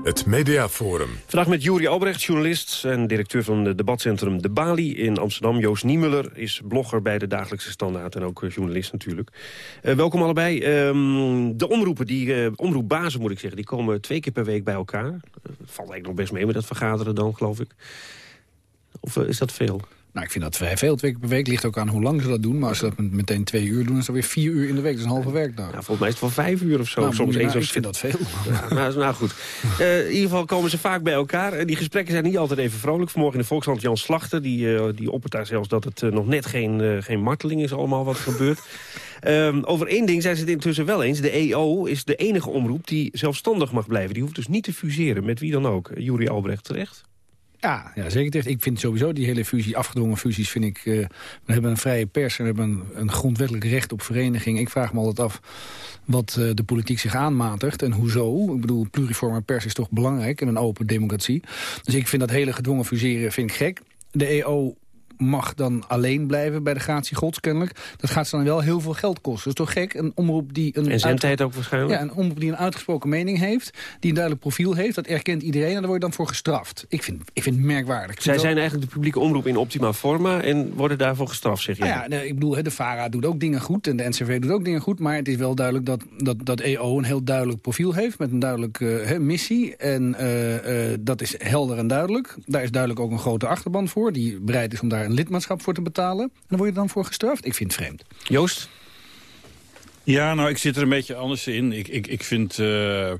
Het Mediaforum. Vandaag met Juri Albrecht, journalist en directeur van het debatcentrum De Bali in Amsterdam. Joost Niemuller is blogger bij de Dagelijkse Standaard en ook eh, journalist natuurlijk. Uh, welkom allebei. Uh, de omroepen, die uh, omroepbazen moet ik zeggen, die komen twee keer per week bij elkaar. Valt eigenlijk nog best mee met dat vergaderen dan, geloof ik. Of is dat veel? Nou, ik vind dat vrij veel, twee keer per week. Ligt ook aan hoe lang ze dat doen. Maar als ze dat meteen twee uur doen, is dat weer vier uur in de week. Dat is een halve werkdag. Ja, volgens mij is het wel vijf uur of zo. Nou, Soms zo ik vind dat veel. Ja, nou, nou goed. Uh, in ieder geval komen ze vaak bij elkaar. Uh, die gesprekken zijn niet altijd even vrolijk. Vanmorgen in de Volksland Jan Slachter. Die, uh, die oppert daar zelfs dat het nog net geen, geen marteling is allemaal wat gebeurt. Ehm, over één ding zijn ze het intussen wel eens. De EO is de enige omroep die zelfstandig mag blijven. Die hoeft dus niet te fuseren met wie dan ook. Juri Albrecht terecht. Ja, ja, zeker terecht. Ik vind sowieso die hele fusie, afgedwongen fusies, vind ik... Uh, we hebben een vrije pers en we hebben een, grondwettelijk recht op vereniging. Ik vraag me altijd af wat uh, de politiek zich aanmatigt en hoezo. Ik bedoel, pluriforme pers is toch belangrijk in een open democratie. Dus ik vind dat hele gedwongen fuseren vind ik gek. De EO mag dan alleen blijven bij de gratie gods kennelijk. Dat gaat ze dan wel heel veel geld kosten. Dat is toch gek? Een omroep die een... En zendtijd ook waarschijnlijk? Ja, een omroep die een uitgesproken mening heeft. Die een duidelijk profiel heeft. Dat erkent iedereen en daar word je dan voor gestraft. Ik vind, ik vind het merkwaardig. Zij zijn eigenlijk de publieke omroep in optima forma... en worden daarvoor gestraft, zeg je? Nou ja, ik bedoel, de VARA doet ook dingen goed en de NCV doet ook dingen goed. Maar het is wel duidelijk dat, dat, dat EO een heel duidelijk profiel heeft... met een duidelijke uh, missie. En uh, uh, dat is helder en duidelijk. Daar is duidelijk ook een grote achterban voor... die bereid is om daar een lidmaatschap voor te betalen. En dan word je dan voor gestraft. Ik vind het vreemd. Joost? Ja, nou, ik zit er een beetje anders in. Ik, ik, ik vind uh,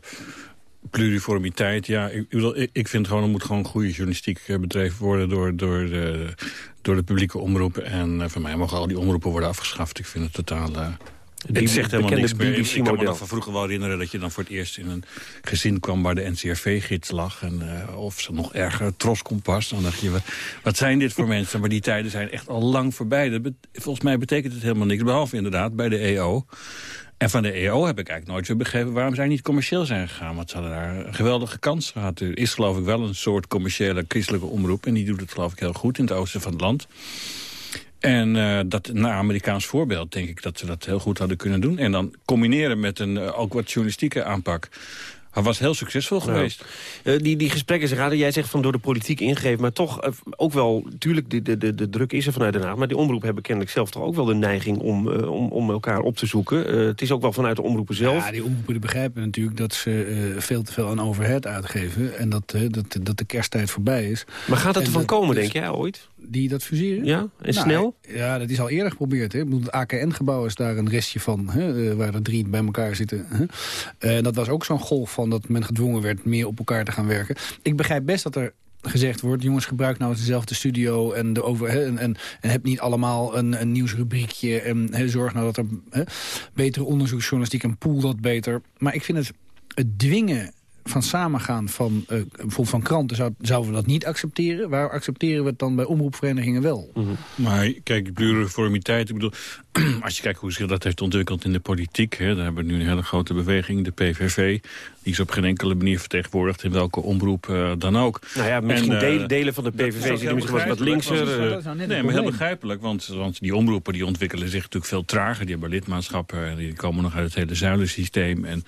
pluriformiteit, ja, ik, ik, vind gewoon, er moet gewoon goede journalistiek uh, bedreven worden door, door, de, door de publieke omroepen. En uh, voor mij mogen al die omroepen worden afgeschaft. Ik vind het totaal... Het zegt helemaal niks meer. Ik kan me nog van vroeger wel herinneren dat je dan voor het eerst in een gezin kwam waar de NCRV-gids lag. En, uh, of ze nog erger, Troskompas. Dan dacht je, wat, wat zijn dit voor mensen? Maar die tijden zijn echt al lang voorbij. Dat volgens mij betekent het helemaal niks. Behalve inderdaad bij de EO. En van de EO heb ik eigenlijk nooit zo begrepen waarom zij niet commercieel zijn gegaan. Want ze hadden daar een geweldige kans gehad. Er is geloof ik wel een soort commerciële christelijke omroep. En die doet het geloof ik heel goed in het oosten van het land. En uh, dat naar Amerikaans voorbeeld denk ik dat ze dat heel goed hadden kunnen doen. En dan combineren met een uh, ook wat journalistieke aanpak. Hij was heel succesvol geweest. Uh, die, die gesprekken, zich hadden, jij zegt van door de politiek ingegeven... maar toch uh, ook wel, natuurlijk, de, de, de, de druk is er vanuit Den Haag... maar die omroepen hebben kennelijk zelf toch ook wel de neiging om, uh, om, om elkaar op te zoeken. het is ook wel vanuit de omroepen zelf. Ja, die omroepen begrijpen natuurlijk dat ze veel te veel aan overhead uitgeven... en dat, dat, dat de kersttijd voorbij is. Maar gaat dat ervan komen, dus, denk jij, ooit? Die dat fuseren? Ja, en nou, snel? Ja, dat is al eerder geprobeerd. Hè. Het AKN-gebouw is daar een restje van, hè, waar er drie bij elkaar zitten. Hè. dat was ook zo'n golf van dat men gedwongen werd meer op elkaar te gaan werken. Ik begrijp best dat er gezegd wordt... jongens, gebruik nou dezelfde studio en, de over, en, en, en heb niet allemaal een, een nieuwsrubriekje... en hè, zorg nou dat er hè, betere onderzoeksjournalistiek en pool dat beter. Maar ik vind het, het dwingen van samengaan van, uh, bijvoorbeeld van kranten zou, zouden we dat niet accepteren. Waar accepteren we het dan bij omroepverenigingen wel? Mm -hmm. Maar kijk, pluriformiteit, ik bedoel, als je kijkt hoe zich dat heeft ontwikkeld in de politiek... Hè, daar hebben we nu een hele grote beweging, de PVV... die is op geen enkele manier vertegenwoordigd in welke omroep uh, dan ook. Nou ja, misschien en, uh, delen, delen, van de PVV zitten misschien wat linkser. Uh, nee, maar heel begrijpelijk, want, want die omroepen die ontwikkelen zich natuurlijk veel trager. Die hebben lidmaatschappen, die komen nog uit het hele zuilensysteem. En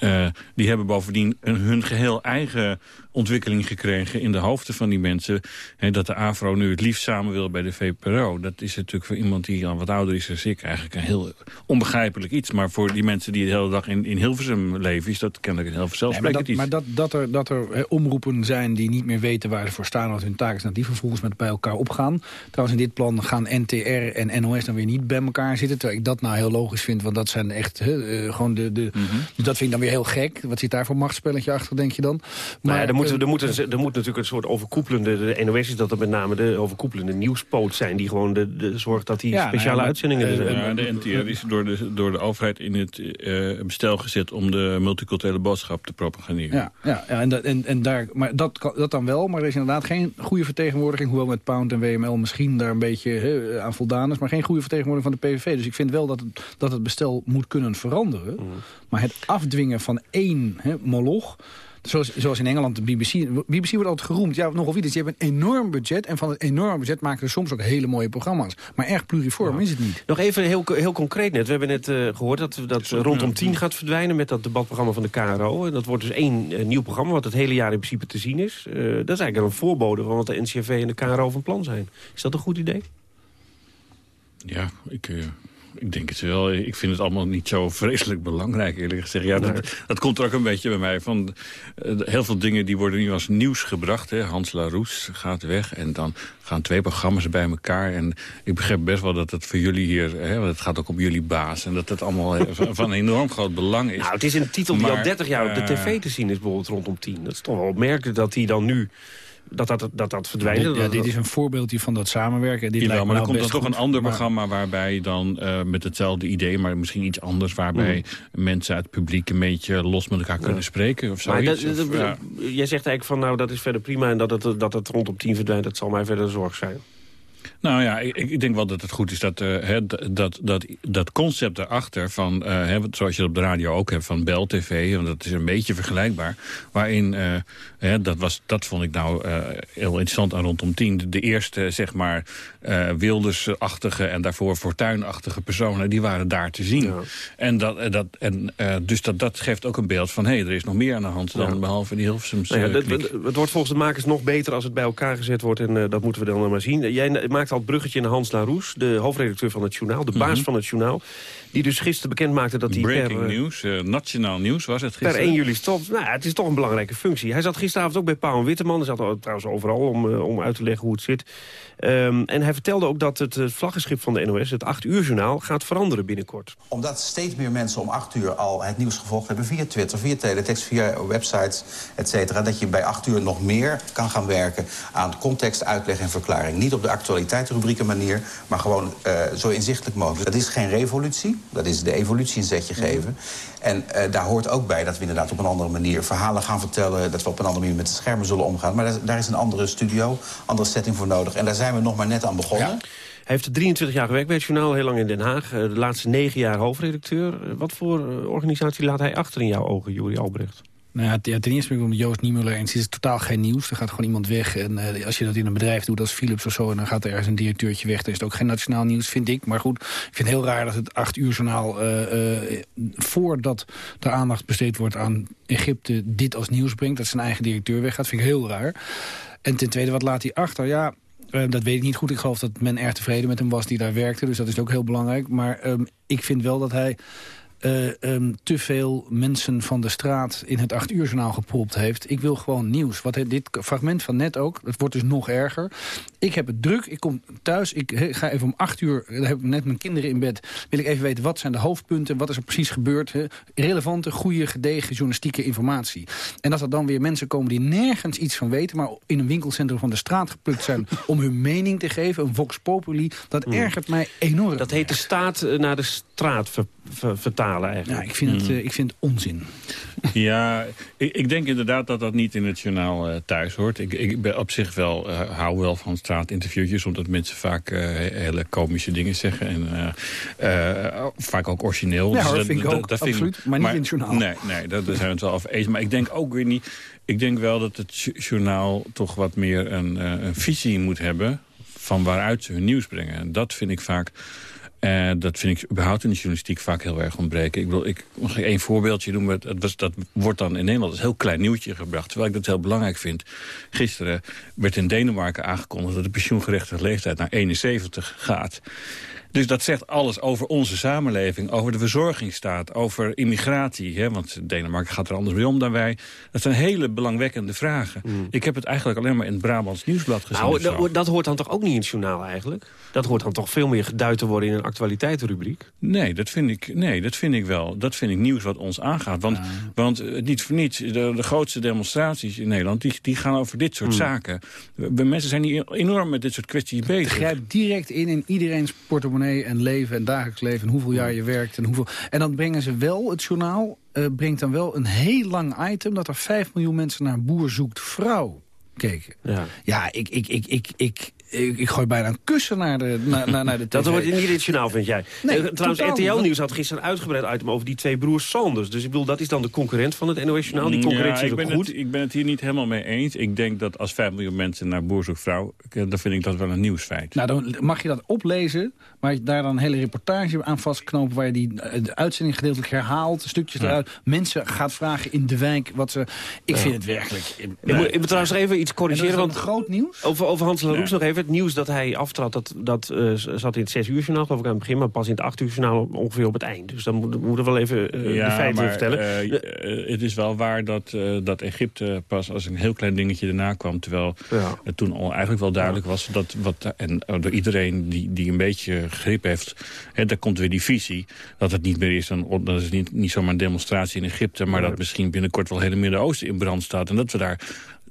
uh, die hebben bovendien hun geheel eigen ontwikkeling gekregen in de hoofden van die mensen. Hè, dat de AVRO nu het liefst samen wil bij de VPRO. Dat is natuurlijk voor iemand die al wat ouder is dan ik eigenlijk een heel onbegrijpelijk iets. Maar voor die mensen die de hele dag in, in Hilversum leven... is dat kennelijk een heel vanzelfsprekend nee, maar dat, iets. Maar dat, dat er, dat er hè, omroepen zijn die niet meer weten waar ze voor staan... wat hun taak is, dat die vervolgens met bij elkaar opgaan. Trouwens, in dit plan gaan NTR en NOS dan weer niet bij elkaar zitten. Terwijl ik dat nou heel logisch vind, want dat zijn echt hè, uh, gewoon de... de mm -hmm. Dus dat vind ik dan weer heel gek. Wat zit daar voor machtspelletje achter, denk je dan? Maar nou ja, er, moet, er, moet, er moet natuurlijk een soort overkoepelende... de NOS is dat er met name de overkoepelende nieuwspoot zijn... die gewoon de, de zorgt dat die ja, speciale nou, uitzendingen... Uh, ja, de NTR is door de, door de overheid in het uh, bestel gezet... om de multiculturele boodschap te propaganderen. Ja, ja, ja en, dat, en, en daar, maar dat, dat dan wel, maar er is inderdaad geen goede vertegenwoordiging... hoewel met Pound en WML misschien daar een beetje he, aan voldaan is... maar geen goede vertegenwoordiging van de PVV. Dus ik vind wel dat het, dat het bestel moet kunnen veranderen. Mm. Maar het afdwingen van één he, moloch... Zoals, zoals in Engeland de BBC. BBC wordt altijd geroemd. Ja, nogal wie. Dus je hebt een enorm budget. En van het enorme budget maken ze soms ook hele mooie programma's. Maar erg pluriform ja. is het niet. Nog even heel, heel concreet net. We hebben net uh, gehoord dat, dat rondom 10 gaat verdwijnen... met dat debatprogramma van de KRO. En dat wordt dus één uh, nieuw programma... wat het hele jaar in principe te zien is. Uh, dat is eigenlijk een voorbode van wat de NCRV en de KRO van plan zijn. Is dat een goed idee? Ja, ik... Ik denk het wel. Ik vind het allemaal niet zo vreselijk belangrijk, eerlijk gezegd. Ja, dat, dat komt er ook een beetje bij mij. Van, uh, heel veel dingen die worden nu als nieuws gebracht. Hè. Hans Laroes gaat weg en dan gaan twee programma's bij elkaar. En ik begrijp best wel dat het voor jullie hier... Hè, want het gaat ook om jullie baas. En dat het allemaal van, van enorm groot belang is. Nou, het is een titel die maar, al 30 jaar op de tv te zien is, bijvoorbeeld rondom 10. Dat is toch wel opmerkelijk dat hij dan nu dat dat, dat, dat verdwijnt. Ja, dit, ja, dit is een voorbeeldje van dat samenwerken. Dit ja, maar dan komt er toch een ander maar... programma waarbij dan uh, met hetzelfde idee, maar misschien iets anders, waarbij mm. mensen uit het publiek een beetje los met elkaar kunnen ja. spreken of zoiets. Dat, of. Jij zegt eigenlijk van nou dat is verder prima en dat het, dat het rondom tien verdwijnt, dat zal mij verder zorg zijn. Nou ja, ik, ik, denk wel dat het goed is dat uh, he, dat, dat, dat concept erachter... van uh, he, zoals je op de radio ook hebt van Bel TV... want dat is een beetje vergelijkbaar... waarin, uh, he, dat, was, dat vond ik nou heel interessant aan rondom tien... de eerste, zeg maar, Wildersachtige en daarvoor Fortuinachtige personen... die waren daar te zien. Ja. En, dat, dat, en, dus dat, dat geeft ook een beeld van... hé, hey, er is nog meer aan de hand dan ja. behalve die Hilversumse nou ja, het, het wordt volgens de makers nog beter als het bij elkaar gezet wordt... en dat moeten we dan maar zien. Jij maakt al het bruggetje in Hans Laroes, de hoofdredacteur van het journaal, de baas mm -hmm. van het journaal. Die dus gisteren bekend maakte dat hij Breaking per, news, uh, nationaal nieuws was het gisteren. per 1 juli stopt. Nou, het is toch een belangrijke functie. Hij zat gisteravond ook bij Pauw en Witteman. Hij zat trouwens overal om, uh, om uit te leggen hoe het zit. Um, en hij vertelde ook dat het vlaggenschip van de NOS, het 8 uur journaal, gaat veranderen binnenkort. Omdat steeds meer mensen om 8 uur al het nieuws gevolgd hebben via Twitter, via teletext, via websites, et cetera. Dat je bij 8 uur nog meer kan gaan werken aan context, uitleg en verklaring. Niet op de actualiteitsrubrieken manier, maar gewoon uh, zo inzichtelijk mogelijk. Dat is geen revolutie, dat is de evolutie een zetje geven. En uh, daar hoort ook bij dat we inderdaad op een andere manier verhalen gaan vertellen... dat we op een andere manier met de schermen zullen omgaan. Maar daar, daar is een andere studio, andere setting voor nodig. En daar zijn we nog maar net aan begonnen. Ja. Hij heeft 23 jaar gewerkt bij het journaal, heel lang in Den Haag. De laatste negen jaar hoofdredacteur. Wat voor organisatie laat hij achter in jouw ogen, Juri Albrecht? Nou ja, ten eerste ben ik Joost Niemuller eens. Het is totaal geen nieuws. Er gaat gewoon iemand weg. En uh, als je dat in een bedrijf doet als Philips of zo... en dan gaat er ergens een directeurtje weg... dan is het ook geen nationaal nieuws, vind ik. Maar goed, ik vind het heel raar dat het acht uur journaal... Uh, voordat er aandacht besteed wordt aan Egypte... dit als nieuws brengt, dat zijn eigen directeur weggaat. vind ik heel raar. En ten tweede, wat laat hij achter? Ja, dat weet ik niet goed. Ik geloof dat men erg tevreden met hem was die daar werkte. Dus dat is ook heel belangrijk. Maar um, ik vind wel dat hij uh, um, te veel mensen van de straat in het 8 uur journaal gepropt heeft. Ik wil gewoon nieuws. Wat he, dit fragment van net ook, het wordt dus nog erger. Ik heb het druk, ik kom thuis, ik he, ga even om 8 uur, dan heb ik net mijn kinderen in bed. Wil ik even weten, wat zijn de hoofdpunten, wat is er precies gebeurd. He, relevante, goede, gedegen journalistieke informatie. En dat er dan weer mensen komen die nergens iets van weten... maar in een winkelcentrum van de straat geplukt zijn om hun mening te geven. Een vox populi, dat ergert mij enorm. Dat heet de staat naar de straat ver, ver, Eigenlijk. Ja, ik vind, het, uh, ik vind het onzin. Ja, ik, ik, denk inderdaad dat dat niet in het journaal uh, thuis hoort. Ik, ik ben op zich wel, uh, hou wel van straatinterviewtjes... omdat mensen vaak hele komische dingen zeggen. En vaak ook origineel. Ja, dus dat vind ik ook, dat, dat absoluut. Vind, maar niet maar, in het journaal. Nee, nee daar zijn we het wel over eens. Maar ik denk ook weer niet... Ik denk wel dat het journaal toch wat meer een, een visie moet hebben... van waaruit ze hun nieuws brengen. En dat vind ik vaak... Uh, dat vind ik überhaupt in de journalistiek vaak heel erg ontbreken. Ik, wil, ik mag één voorbeeldje noemen. Dat, was, dat wordt dan in Nederland als heel klein nieuwtje gebracht. Terwijl ik dat heel belangrijk vind. Gisteren werd in Denemarken aangekondigd... dat de pensioengerechtigde leeftijd naar 71 gaat. Dus dat zegt alles over onze samenleving, over de verzorgingsstaat, over immigratie. Hè? Want Denemarken gaat er anders mee om dan wij. Dat zijn hele belangwekkende vragen. Mm. Ik heb het eigenlijk alleen maar in het Brabants Nieuwsblad gezien. Nou, dat, dat hoort dan toch ook niet in het journaal eigenlijk? Dat hoort dan toch veel meer geduid te worden in een actualiteitenrubriek? Nee, dat vind ik, nee, dat vind ik wel. Dat vind ik nieuws wat ons aangaat. Want, ja. want uh, niet voor niets, de, de, grootste demonstraties in Nederland... die, die gaan over dit soort mm. zaken. We, mensen zijn hier enorm met dit soort kwesties bezig. Het grijpt direct in in iedereen's portemonnee en leven en dagelijks leven... en hoeveel jaar je werkt en hoeveel... En dan brengen ze wel, het journaal uh, brengt dan wel een heel lang item... dat er 5 miljoen mensen naar een boer zoekt vrouw keken. Ja, ja ik, ik, ik, ik, ik, ik, ik gooi bijna een kussen naar de, naar, naar, naar de TV. Dat wordt niet in het journaal, vind jij? Nee, uh, trouwens, RTL Nieuws had gisteren een uitgebreid item over die twee broers Sanders. Dus ik bedoel, dat is dan de concurrent van het NOS Journaal. Die concurrentie ja, is ook goed. Het, ik ben het hier niet helemaal mee eens. Ik denk dat als 5 miljoen mensen naar boer zoekt vrouw... dan vind ik dat wel een nieuwsfeit. Nou, dan mag je dat oplezen, maar daar dan een hele reportage aan vastknopen... waar je die de uitzending gedeeltelijk herhaalt, stukjes ja. eruit. Mensen gaat vragen in de wijk wat ze... Ik ja. vind het werkelijk... Ik moet, ik moet trouwens even iets corrigeren. Want groot nieuws? Over, over Hans Laroes nog even. Het nieuws dat hij aftrad, dat, dat uh, zat in het 6 uur journaal, geloof ik aan het begin, maar pas in het 8 uur journaal ongeveer op het eind. Dus dan moeten we wel even uh, ja, de feiten maar, vertellen. Uh, het is wel waar dat, dat Egypte pas als een heel klein dingetje erna kwam, terwijl ja. het toen al eigenlijk wel duidelijk was dat wat en door iedereen die, die een beetje grip heeft, hè, daar komt weer die visie dat het niet meer is dan dat is niet, niet zomaar een demonstratie in Egypte, maar dat misschien binnenkort wel hele Midden-Oosten in brand staat en dat we daar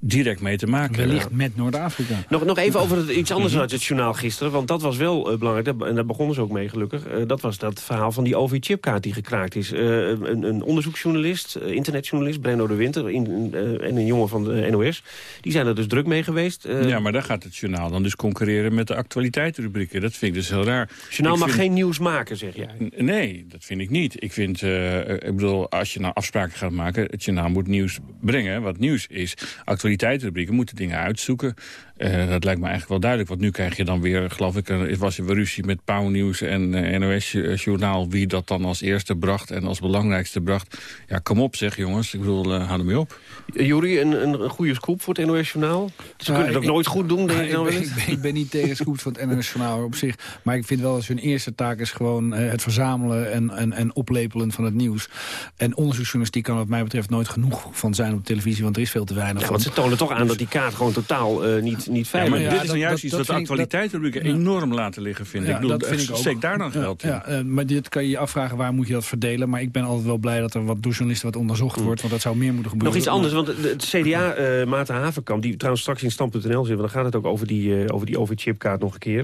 direct mee te maken Wellicht ja. met Noord-Afrika. Nog, nog even over het, iets anders uit het journaal gisteren. Want dat was wel uh, belangrijk. En daar begonnen ze ook mee, gelukkig. Uh, dat was dat verhaal van die OV-chipkaart die gekraakt is. Uh, een, een, onderzoeksjournalist, internetjournalist, Brenno de Winter... In, en een jongen van de NOS. Die zijn er dus druk mee geweest. ja, maar daar gaat het journaal dan dus concurreren met de actualiteitsrubrieken. Dat vind ik dus heel raar. Het journaal mag vind... geen nieuws maken, zeg jij? Nee, dat vind ik niet. Ik vind, ik bedoel, als je nou afspraken gaat maken... het journaal moet nieuws brengen, wat nieuws is. Actualiteitsrubrieken moeten dingen uitzoeken. Eh, dat lijkt me eigenlijk wel duidelijk. Want nu krijg je dan weer, geloof ik, het was weer ruzie met Pauw Nieuws en uh, NOS-journaal... wie dat dan als eerste bracht en als belangrijkste bracht. Ja, kom op zeg jongens, ik bedoel, uh, hou ermee op. Jury, een, een, goede scoop voor het NOS-journaal? Ze kunnen het ook nooit goed doen, denk ik, nou ik, ben, ik, ben, niet tegen scoops van het NOS-journaal op zich. Maar ik vind wel dat hun eerste taak is gewoon het verzamelen en, en, en oplepelen van het nieuws. En onderzoeksjournalistiek kan wat mij betreft nooit genoeg van zijn op televisie, want er is veel te weinig ja, van. Want ze tonen toch aan dat die kaart gewoon totaal uh, niet, niet veilig is. Ja, maar dit is nou juist iets dat, de actualiteitsrubrieken enorm laten liggen, vind ik. dat vind ik ook. Steek daar dan geld in. Ja, uh, maar dit kan je je afvragen, waar moet je dat verdelen? Maar ik ben altijd wel blij dat er wat door journalisten wat onderzocht wordt, want dat zou meer moeten gebeuren. Nog iets anders, want het CDA, uh, Maarten Havenkamp, die trouwens straks in stand.nl zit, want dan gaat het ook over die, uh, over die OV-chipkaart nog een keer.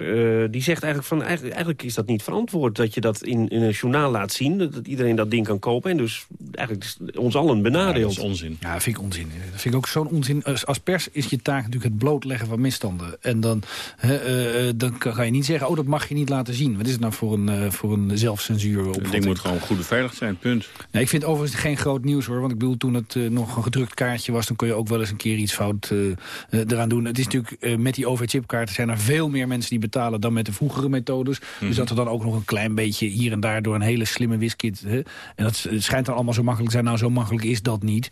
die zegt eigenlijk van, eigenlijk, eigenlijk is dat niet verantwoord dat je dat in, in een journaal laat zien, dat, dat iedereen dat ding kan kopen en dus eigenlijk ons allen benadeelt. Ja, dat is onzin. Ja, dat vind ik onzin. Dat vind ik ook zo'n onzin. Als, als, pers is je taak natuurlijk het blootleggen van misstanden. En dan, uh, dan kan je niet zeggen, oh, dat mag je niet laten zien. Wat is het nou voor een, uh, voor een zelfcensuur? Het ding moet gewoon goed beveiligd zijn, punt. Nee, ik vind overigens geen groot nieuws, hoor. Want ik bedoel, toen het uh, nog een gedrukt kaartje was... dan kon je ook wel eens een keer iets fout eraan doen. Het is natuurlijk, met die OV-chipkaarten zijn er veel meer mensen die betalen... dan met de vroegere methodes. Mm -hmm. Dus dat er dan ook nog een klein beetje hier en daar... door een hele slimme wiskit... en dat schijnt dan allemaal zo makkelijk zijn. Nou, zo makkelijk is dat niet.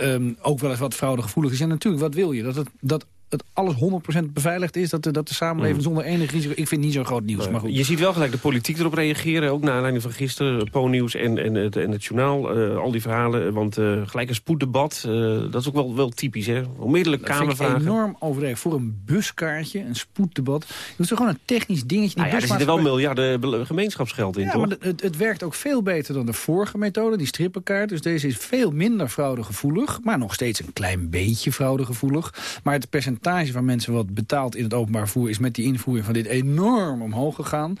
Um, ook wel eens wat fraudegevoelig is. En natuurlijk, wat wil je? Dat, het, dat het alles 100% beveiligd is, dat de, dat de samenleving mm. zonder enig risico... Ik vind het niet zo'n groot nieuws, maar goed. Je ziet wel gelijk de politiek erop reageren, ook naar aanleiding van gisteren... Po-nieuws en, en, het, en het journaal, uh, al die verhalen. Want uh, gelijk een spoeddebat, uh, dat is ook wel, wel typisch, hè? Onmiddellijk dat kamervragen. Dat enorm overdreven. Voor een buskaartje, een spoeddebat. Dat is toch gewoon een technisch dingetje. Die ah, ja, er zitten wel miljarden gemeenschapsgeld in, ja, toch? maar het, het werkt ook veel beter dan de vorige methode, die strippenkaart. Dus deze is veel minder fraudegevoelig, maar nog steeds een klein beetje fraudegevoelig. Maar het percentage van mensen wat betaald in het openbaar vervoer... is met die invoering van dit enorm omhoog gegaan.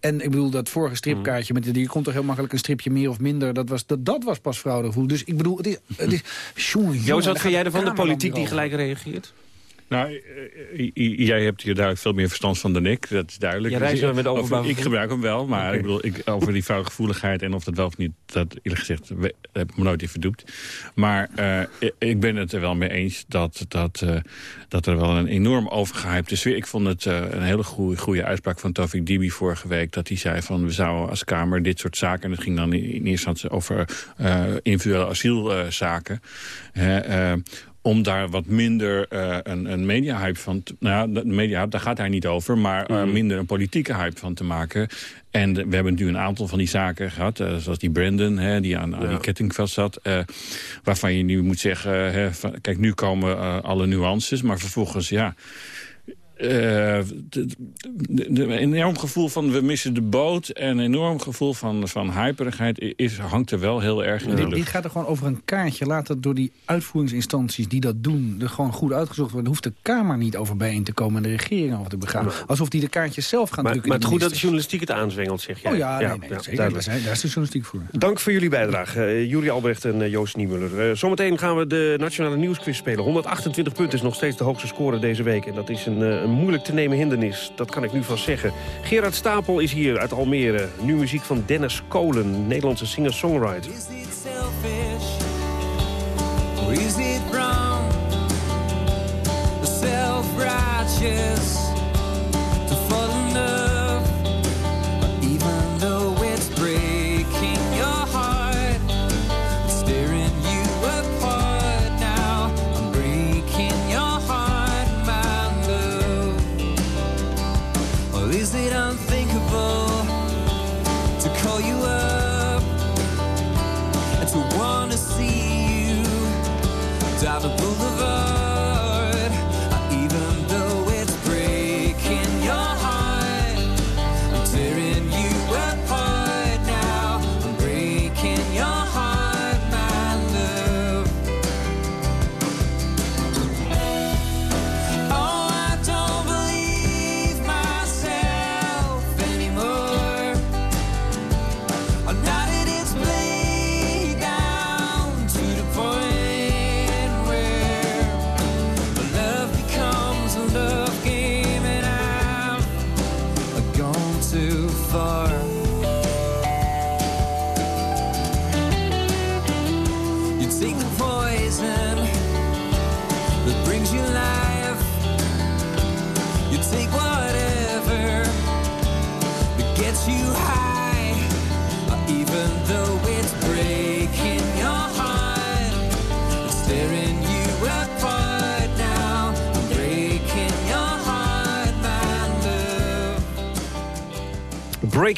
En ik bedoel, dat vorige stripkaartje... Met, die komt toch heel makkelijk een stripje meer of minder... dat was, dat, dat was pas fraudegevoel. Dus ik bedoel, het is... Het is jongen, Joost, wat vind jij ervan, de politiek die gelijk reageert? Nou, jij hebt hier duidelijk veel meer verstand van dan ik. Dat is duidelijk. Jij reist met Ik gebruik hem wel, maar okay. ik bedoel, ik, over die foutgevoeligheid... en of dat wel of niet, dat eerlijk gezegd heb ik me nooit in verdiept. Maar uh, ik ben het er wel mee eens dat, dat, uh, dat er wel een enorm overgehypte sfeer... Ik vond het uh, een hele goede, goede uitspraak van Tofik Dibi vorige week... dat hij zei van we zouden als Kamer dit soort zaken... en het ging dan in eerste instantie over individuele asielzaken om daar wat minder uh, een, een media-hype van... Te, nou ja, de media daar gaat hij niet over... maar uh, minder een politieke hype van te maken. En we hebben nu een aantal van die zaken gehad... Uh, zoals die Brandon, hè, die aan, aan ja. die ketting vast zat... waarvan je nu moet zeggen... Hè, van, kijk, nu komen alle nuances... maar vervolgens, ja... Uh, een enorm gevoel van we missen de boot... en een enorm gevoel van, van hyperigheid is, hangt er wel heel erg in de dit, lucht. Dit gaat er gewoon over een kaartje. Laat dat door die uitvoeringsinstanties die dat doen... er gewoon goed uitgezocht worden. hoeft de Kamer niet over bijeen te komen... en de regering over te begaan. Alsof die de kaartjes zelf gaan maar, drukken. Maar het goed dat de journalistiek het aanzwengelt, zeg jij. Oh ja, nee, nee, ja, zeker. Daar, zijn, daar is de journalistiek voor. Dank voor jullie bijdrage. Uh, Juri Albrecht en uh, Joost Niemuller. Uh, zometeen gaan we de Nationale Nieuwsquiz spelen. 128 punten is nog steeds de hoogste score deze week. En dat is een, een moeilijk te nemen hindernis. Dat kan ik nu vast zeggen. Gerard Stapel is hier uit Almere. Nu muziek van Dennis Kolen, Nederlandse singer-songwriter.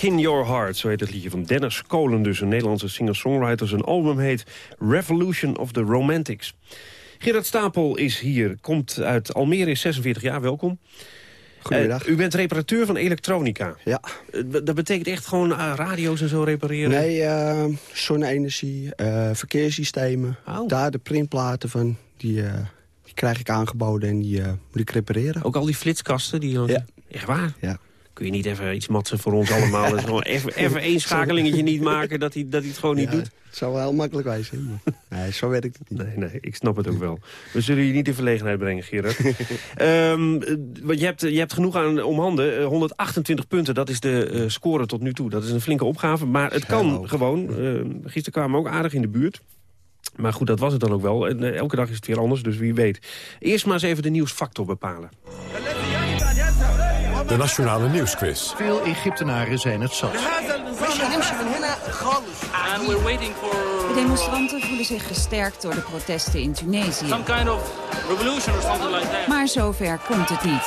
Breaking Your Heart, zo heet het liedje van Dennis Kolen, dus een Nederlandse singer-songwriter. Zijn album heet Revolution of the Romantics. Gerard Stapel is hier, komt uit Almere, is 46 jaar, welkom. Goedemiddag. Eh, u bent reparateur van elektronica. Ja. Eh, dat betekent echt gewoon eh, radio's en zo repareren? Nee, zonne-energie, verkeerssystemen. Oh. Daar de printplaten van, die, die krijg ik aangeboden en die moet ik repareren. Ook al die flitskasten? Die... Ja. Echt waar? Ja. Kun je niet even iets matsen voor ons allemaal? Dus gewoon even, even één schakelingetje niet maken dat hij, dat hij het gewoon niet Ja, doet? Het zou wel heel makkelijk wijzen. Nee, zo werkt het niet. Nee, nee, ik snap het ook wel. We zullen je niet in verlegenheid brengen, Gerard. Ehm, eh, want je hebt, je hebt genoeg aan om handen. Eh, 128 punten, dat is de eh, score tot nu toe. Dat is een flinke opgave, maar het kan gewoon. Eh, gisteren kwamen we ook aardig in de buurt. Maar goed, dat was het dan ook wel. En eh, elke dag is het weer anders, dus wie weet. Eerst maar eens even de nieuwsfactor bepalen. De Nationale Nieuwsquiz. Veel Egyptenaren zijn het zat. De demonstranten voelen zich gesterkt door de protesten in Tunesië. some kind of revolution or something like that. Maar zover komt het niet.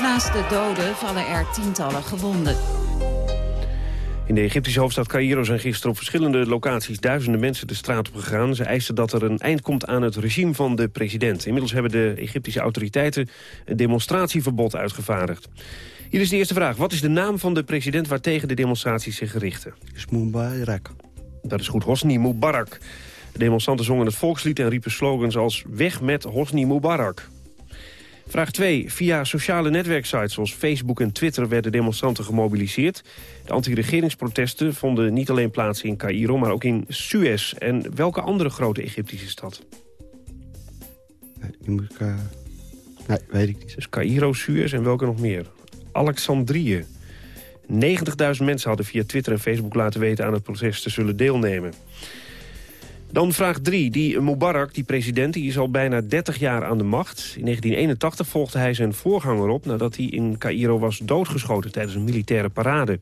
Naast de doden vallen er tientallen gewonden. In de Egyptische hoofdstad Cairo zijn gisteren op verschillende locaties duizenden mensen de straat op gegaan. Ze eisen dat er een eind komt aan het regime van de president. Inmiddels hebben de Egyptische autoriteiten een demonstratieverbod uitgevaardigd. Hier is de eerste vraag. Wat is de naam van de president waartegen de demonstraties zich gerichten? Is Mubarak. Dat is goed, Hosni Mubarak. De demonstranten zongen het volkslied en riepen slogans als weg met Hosni Mubarak. Vraag 2. Via sociale netwerksites zoals Facebook en Twitter werden demonstranten gemobiliseerd. De anti-regeringsprotesten vonden niet alleen plaats in Cairo, maar ook in Suez. En welke andere grote Egyptische stad? Nee, die moet ik... Nee, weet ik niet. Dus Cairo, Suez en welke nog meer? Alexandrië. 90.000 mensen hadden via Twitter en Facebook laten weten aan het proces te zullen deelnemen. Dan vraag 3. Die Mubarak, die president, die is al bijna 30 jaar aan de macht. In 1981 volgde hij zijn voorganger op... nadat hij in Cairo was doodgeschoten tijdens een militaire parade.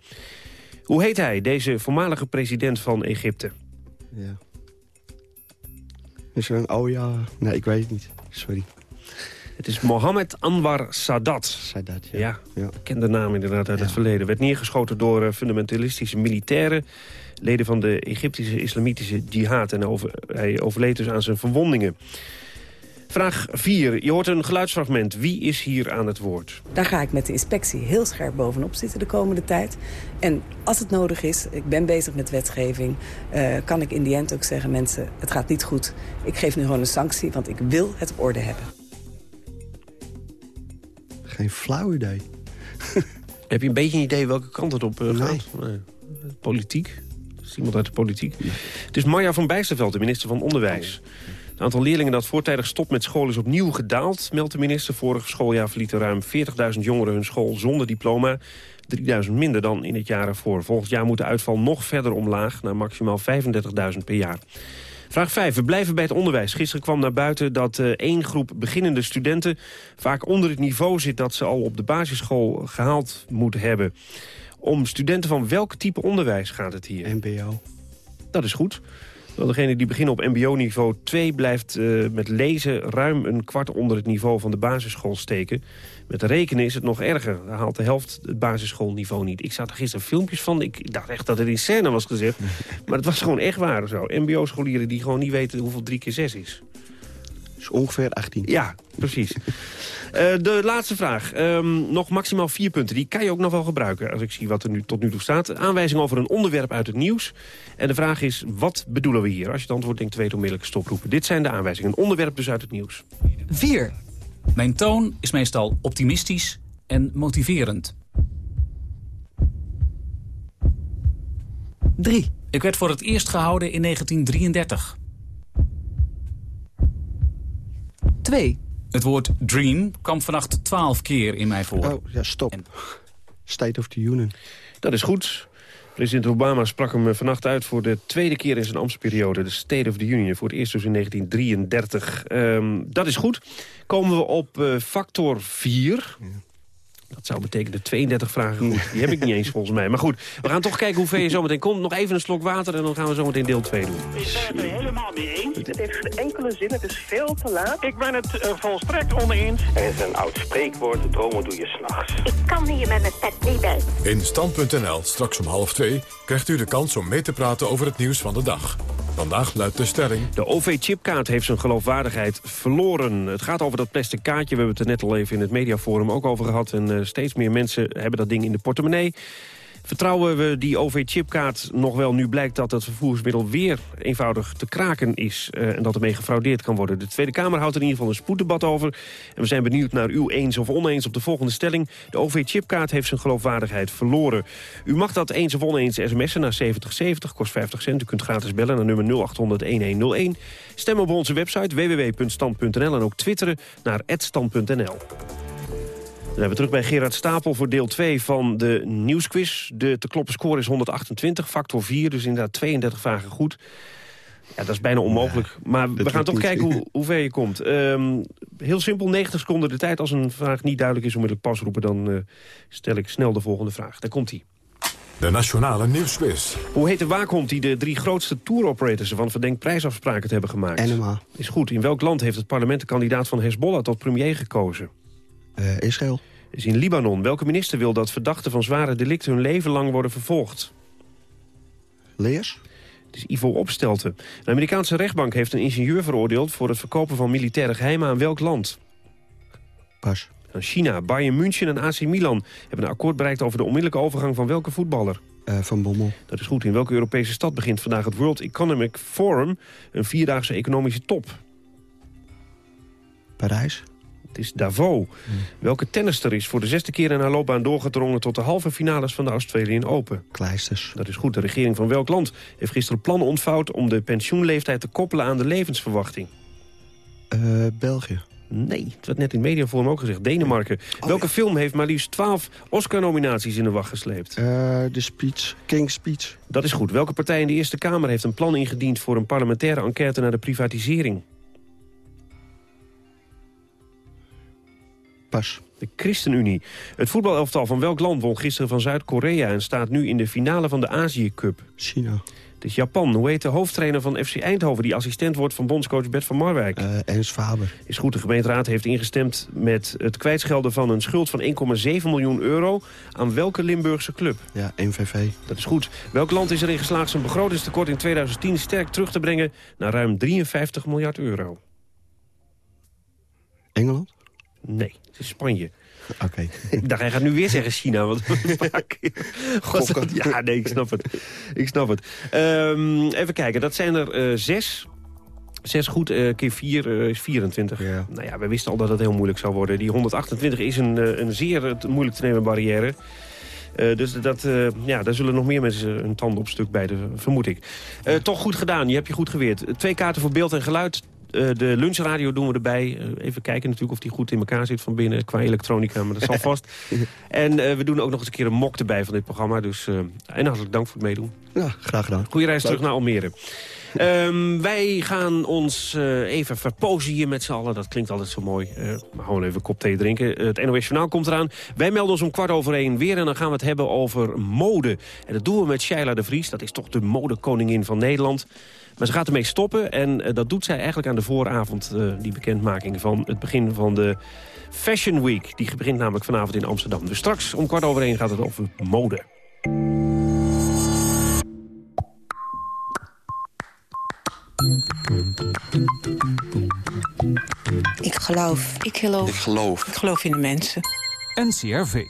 Hoe heet hij, deze voormalige president van Egypte? Ja. Is er een... Oh ja... Nee, ik weet het niet. Sorry. Het is Mohammed Anwar Sadat. Sadat, ja. ja. ja. Bekende naam inderdaad uit het verleden. Werd neergeschoten door eh, fundamentalistische militairen... leden van de Egyptische islamitische jihad. En over, hij overleed dus aan zijn verwondingen. Vraag 4. Je hoort een geluidsfragment. Wie is hier aan het woord? Daar ga ik met de inspectie heel scherp bovenop zitten de komende tijd. En als het nodig is, ik ben bezig met wetgeving... eh, kan ik in die end ook zeggen, mensen, het gaat niet goed. Ik geef nu gewoon een sanctie, want ik wil het op orde hebben. Geen flauw idee. Heb je een beetje een idee welke kant het op eh, gaat? Nee. Politiek? Iemand uit de politiek. Het is Marja van Bijsterveld, de minister van Onderwijs. Het aantal leerlingen dat voortijdig stopt met school is opnieuw gedaald, meldt de minister. Vorig schooljaar verlieten ruim 40.000 jongeren hun school zonder diploma. 3.000 minder dan in het jaar ervoor. Volgend jaar moet de uitval nog verder omlaag, naar maximaal 35.000 per jaar. Vraag 5. We blijven bij het onderwijs. Gisteren kwam naar buiten dat uh, één groep beginnende studenten... vaak onder het niveau zit dat ze al op de basisschool gehaald moeten hebben. Om studenten van welk type onderwijs gaat het hier? MBO. Dat is goed. Degene die beginnen op mbo-niveau 2 blijft uh, met lezen ruim een kwart onder het niveau van de basisschool steken. Met rekenen is het nog erger. Daar haalt de helft het basisschoolniveau niet. Ik zag er gisteren filmpjes van. Ik dacht echt dat het in scène was gezegd. maar het was gewoon echt waar zo. Mbo-scholieren die gewoon niet weten hoeveel 3 keer 6 is. Dus ongeveer 18. Ja, precies. uh, de laatste vraag. Um, nog maximaal vier punten. Die kan je ook nog wel gebruiken, als ik zie wat er nu tot nu toe staat. Aanwijzing over een onderwerp uit het nieuws. En de vraag is, wat bedoelen we hier? Als je het antwoord denkt, weet onmiddellijk stoproepen. Dit zijn de aanwijzingen. Een onderwerp dus uit het nieuws. 4. Mijn toon is meestal optimistisch en motiverend. 3. Ik werd voor het eerst gehouden in 1933. 2. Het woord dream kwam vannacht 12 keer in mij voor. Oh, ja, stop. En... State of the Union. Dat is goed. President Obama sprak hem vannacht uit voor de tweede keer in zijn ambtsperiode. De State of the Union, voor het eerst dus in 1933. Um, dat is goed. Komen we op uh, factor 4. Dat zou betekenen 32 vragen goed. Die heb ik niet eens volgens mij. Maar goed, we gaan toch kijken hoe ver je zometeen komt. Nog even een slok water en dan gaan we zometeen deel 2 doen. Ik ben het er helemaal mee eens. Het heeft geen enkele zin, het is veel te laat. Ik ben het uh, volstrekt oneens. Er is een oud spreekwoord, dromen doe je s'nachts. Ik kan hier met mijn pet niet bij. In Stand.nl, straks om half twee, krijgt u de kans om mee te praten over het nieuws van de dag. Vandaag luidt de stelling... De OV-chipkaart heeft zijn geloofwaardigheid verloren. Het gaat over dat plastic kaartje. We hebben het er net al even in het mediaforum ook over gehad. En uh, steeds meer mensen hebben dat ding in de portemonnee. Vertrouwen we die OV-chipkaart nog wel nu blijkt dat het vervoersmiddel weer eenvoudig te kraken is uh, en dat ermee gefraudeerd kan worden. De Tweede Kamer houdt er in ieder geval een spoeddebat over. En we zijn benieuwd naar u eens of oneens op de volgende stelling. De OV-chipkaart heeft zijn geloofwaardigheid verloren. U mag dat eens of oneens sms'en naar 7070, kost 50 cent. U kunt gratis bellen naar nummer 0800-1101. Stem op onze website www.stand.nl en ook twitteren naar @stand.nl. Dan zijn we terug bij Gerard Stapel voor deel 2 van de nieuwsquiz. De te kloppen score is 128, factor 4, dus inderdaad 32 vragen goed. Ja, dat is bijna onmogelijk. Ja, maar we gaan toch niet. kijken hoe, hoe ver je komt. Um, heel simpel, 90 seconden de tijd. Als een vraag niet duidelijk is, onmiddellijk pas roepen... dan uh, stel ik snel de volgende vraag. Daar komt hij. De Nationale Nieuwsquiz. Hoe heet de waakhond die de drie grootste tour-operators... van verdenkt prijsafspraken te hebben gemaakt? NMA. Is goed. In welk land heeft het parlement de kandidaat van Hezbollah tot premier gekozen? Uh, Israël. Is in Libanon. Welke minister wil dat verdachten van zware delicten hun leven lang worden vervolgd? Leers. Het is Ivo Opstelten. De Amerikaanse rechtbank heeft een ingenieur veroordeeld... voor het verkopen van militaire geheimen aan welk land? Pas. Aan China. Bayern München en AC Milan hebben een akkoord bereikt... over de onmiddellijke overgang van welke voetballer? Uh, van Bommel. Dat is goed. In welke Europese stad begint vandaag het World Economic Forum... een vierdaagse economische top? Parijs. Het is Davos. Hmm. Welke tennister is voor de zesde keer in haar loopbaan doorgedrongen... tot de halve finales van de Australian Open? Kleisters. Dat is goed. De regering van welk land heeft gisteren plannen ontvouwd... om de pensioenleeftijd te koppelen aan de levensverwachting? Uh, België. Nee, het werd net in mediaforum ook gezegd. Denemarken. Oh, Welke ja. film heeft maar liefst 12 Oscar-nominaties in de wacht gesleept? Uh, de Speech. King's Speech. Dat is goed. Welke partij in de Eerste Kamer heeft een plan ingediend... voor een parlementaire enquête naar de privatisering? Pas. De ChristenUnie. Het voetbalelftal van welk land won gisteren van Zuid-Korea... en staat nu in de finale van de Azië Cup? China. Het is Japan. Hoe heet de hoofdtrainer van FC Eindhoven... die assistent wordt van bondscoach Bert van Marwijk? Uh, Ernst Faber. Is goed. De gemeenteraad heeft ingestemd met het kwijtschelden van een schuld van 1,7 miljoen euro... aan welke Limburgse club? Ja, MVV. Dat is goed. Welk land is erin geslaagd zijn begrotingstekort in 2010 sterk terug te brengen... naar ruim 53 miljard euro? Engeland? Nee, Spanje. Oké. Okay. Ik dacht, hij gaat nu weer zeggen China. Want God, ja, nee, ik snap het. Ik snap het. Um, even kijken, dat zijn er uh, zes. Zes goed, uh, keer vier uh, is 24. Ja. Nou ja, we wisten al dat het heel moeilijk zou worden. Die 128 is een, een zeer moeilijk te nemen barrière. Uh, dus dat, uh, ja, daar zullen nog meer mensen hun tanden op stuk bij, vermoed ik. Uh, toch goed gedaan, je hebt je goed geweerd. Twee kaarten voor beeld en geluid. Uh, de lunchradio doen we erbij. Uh, even kijken natuurlijk of die goed in elkaar zit van binnen qua elektronica, maar dat zal vast. en uh, we doen ook nog eens een keer een mok erbij van dit programma. Dus, en hartelijk dank voor het meedoen. Ja, graag gedaan. Goeie reis terug naar Almere. Um, wij gaan ons even verpozen hier met z'n allen. Dat klinkt altijd zo mooi. maar gewoon even een kop thee drinken. het NOS Journaal komt eraan. Wij melden ons om kwart over één weer. En dan gaan we het hebben over mode. En dat doen we met Sheila de Vries. Dat is toch de modekoningin van Nederland. Maar ze gaat ermee stoppen en uh, dat doet zij eigenlijk aan de vooravond... Uh, die bekendmaking van het begin van de Fashion Week. Die begint namelijk vanavond in Amsterdam. Dus straks om kwart over één gaat het over mode. Ik geloof. Ik geloof. Ik geloof. Ik geloof in de mensen. NCRV.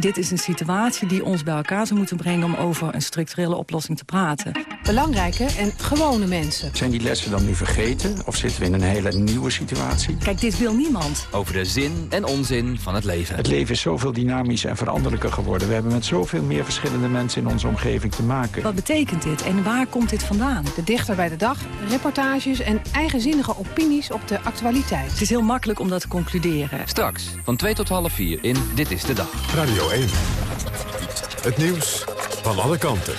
Dit is een situatie die ons bij elkaar zou moeten brengen... om over een structurele oplossing te praten. Belangrijke en gewone mensen. Zijn die lessen dan nu vergeten? Of zitten we in een hele nieuwe situatie? Kijk, dit wil niemand. Over de zin en onzin van het leven. Het leven is zoveel dynamischer en veranderlijker geworden. We hebben met zoveel meer verschillende mensen in onze omgeving te maken. Wat betekent dit en waar komt dit vandaan? De dichter bij de dag, reportages en eigenzinnige opinies op de actualiteit. Het is heel makkelijk om dat te concluderen. Straks, van 2 tot half 4 in Dit is de Dag. Radio 1. Het nieuws van alle kanten.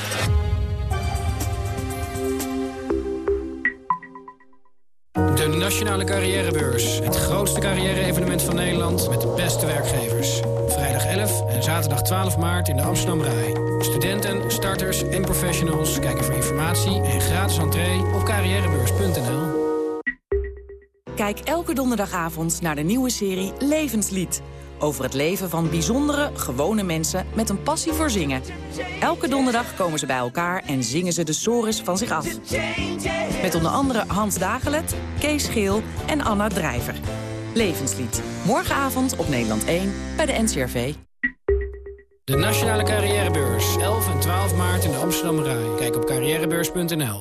De Nationale Carrièrebeurs. Het grootste carrière-evenement van Nederland met de beste werkgevers. Vrijdag 11 en zaterdag 12 maart in de Amsterdam Rai. Studenten, starters en professionals kijken voor informatie en gratis entree op carrièrebeurs.nl. Kijk elke donderdagavond naar de nieuwe serie Levenslied. Over het leven van bijzondere, gewone mensen met een passie voor zingen. Elke donderdag komen ze bij elkaar en zingen ze de sores van zich af. Met onder andere Hans Dagelet, Kees Geel en Anna Drijver. Levenslied. Morgenavond op Nederland 1 bij de NCRV. De Nationale Carrièrebeurs. 11 en 12 maart in de Amsterdam Rai. Kijk op carrièrebeurs.nl.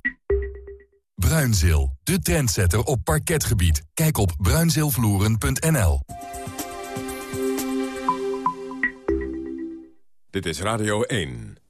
Bruinzeel, de trendsetter op parketgebied. Kijk op bruinzeelvloeren.nl. Dit is Radio 1.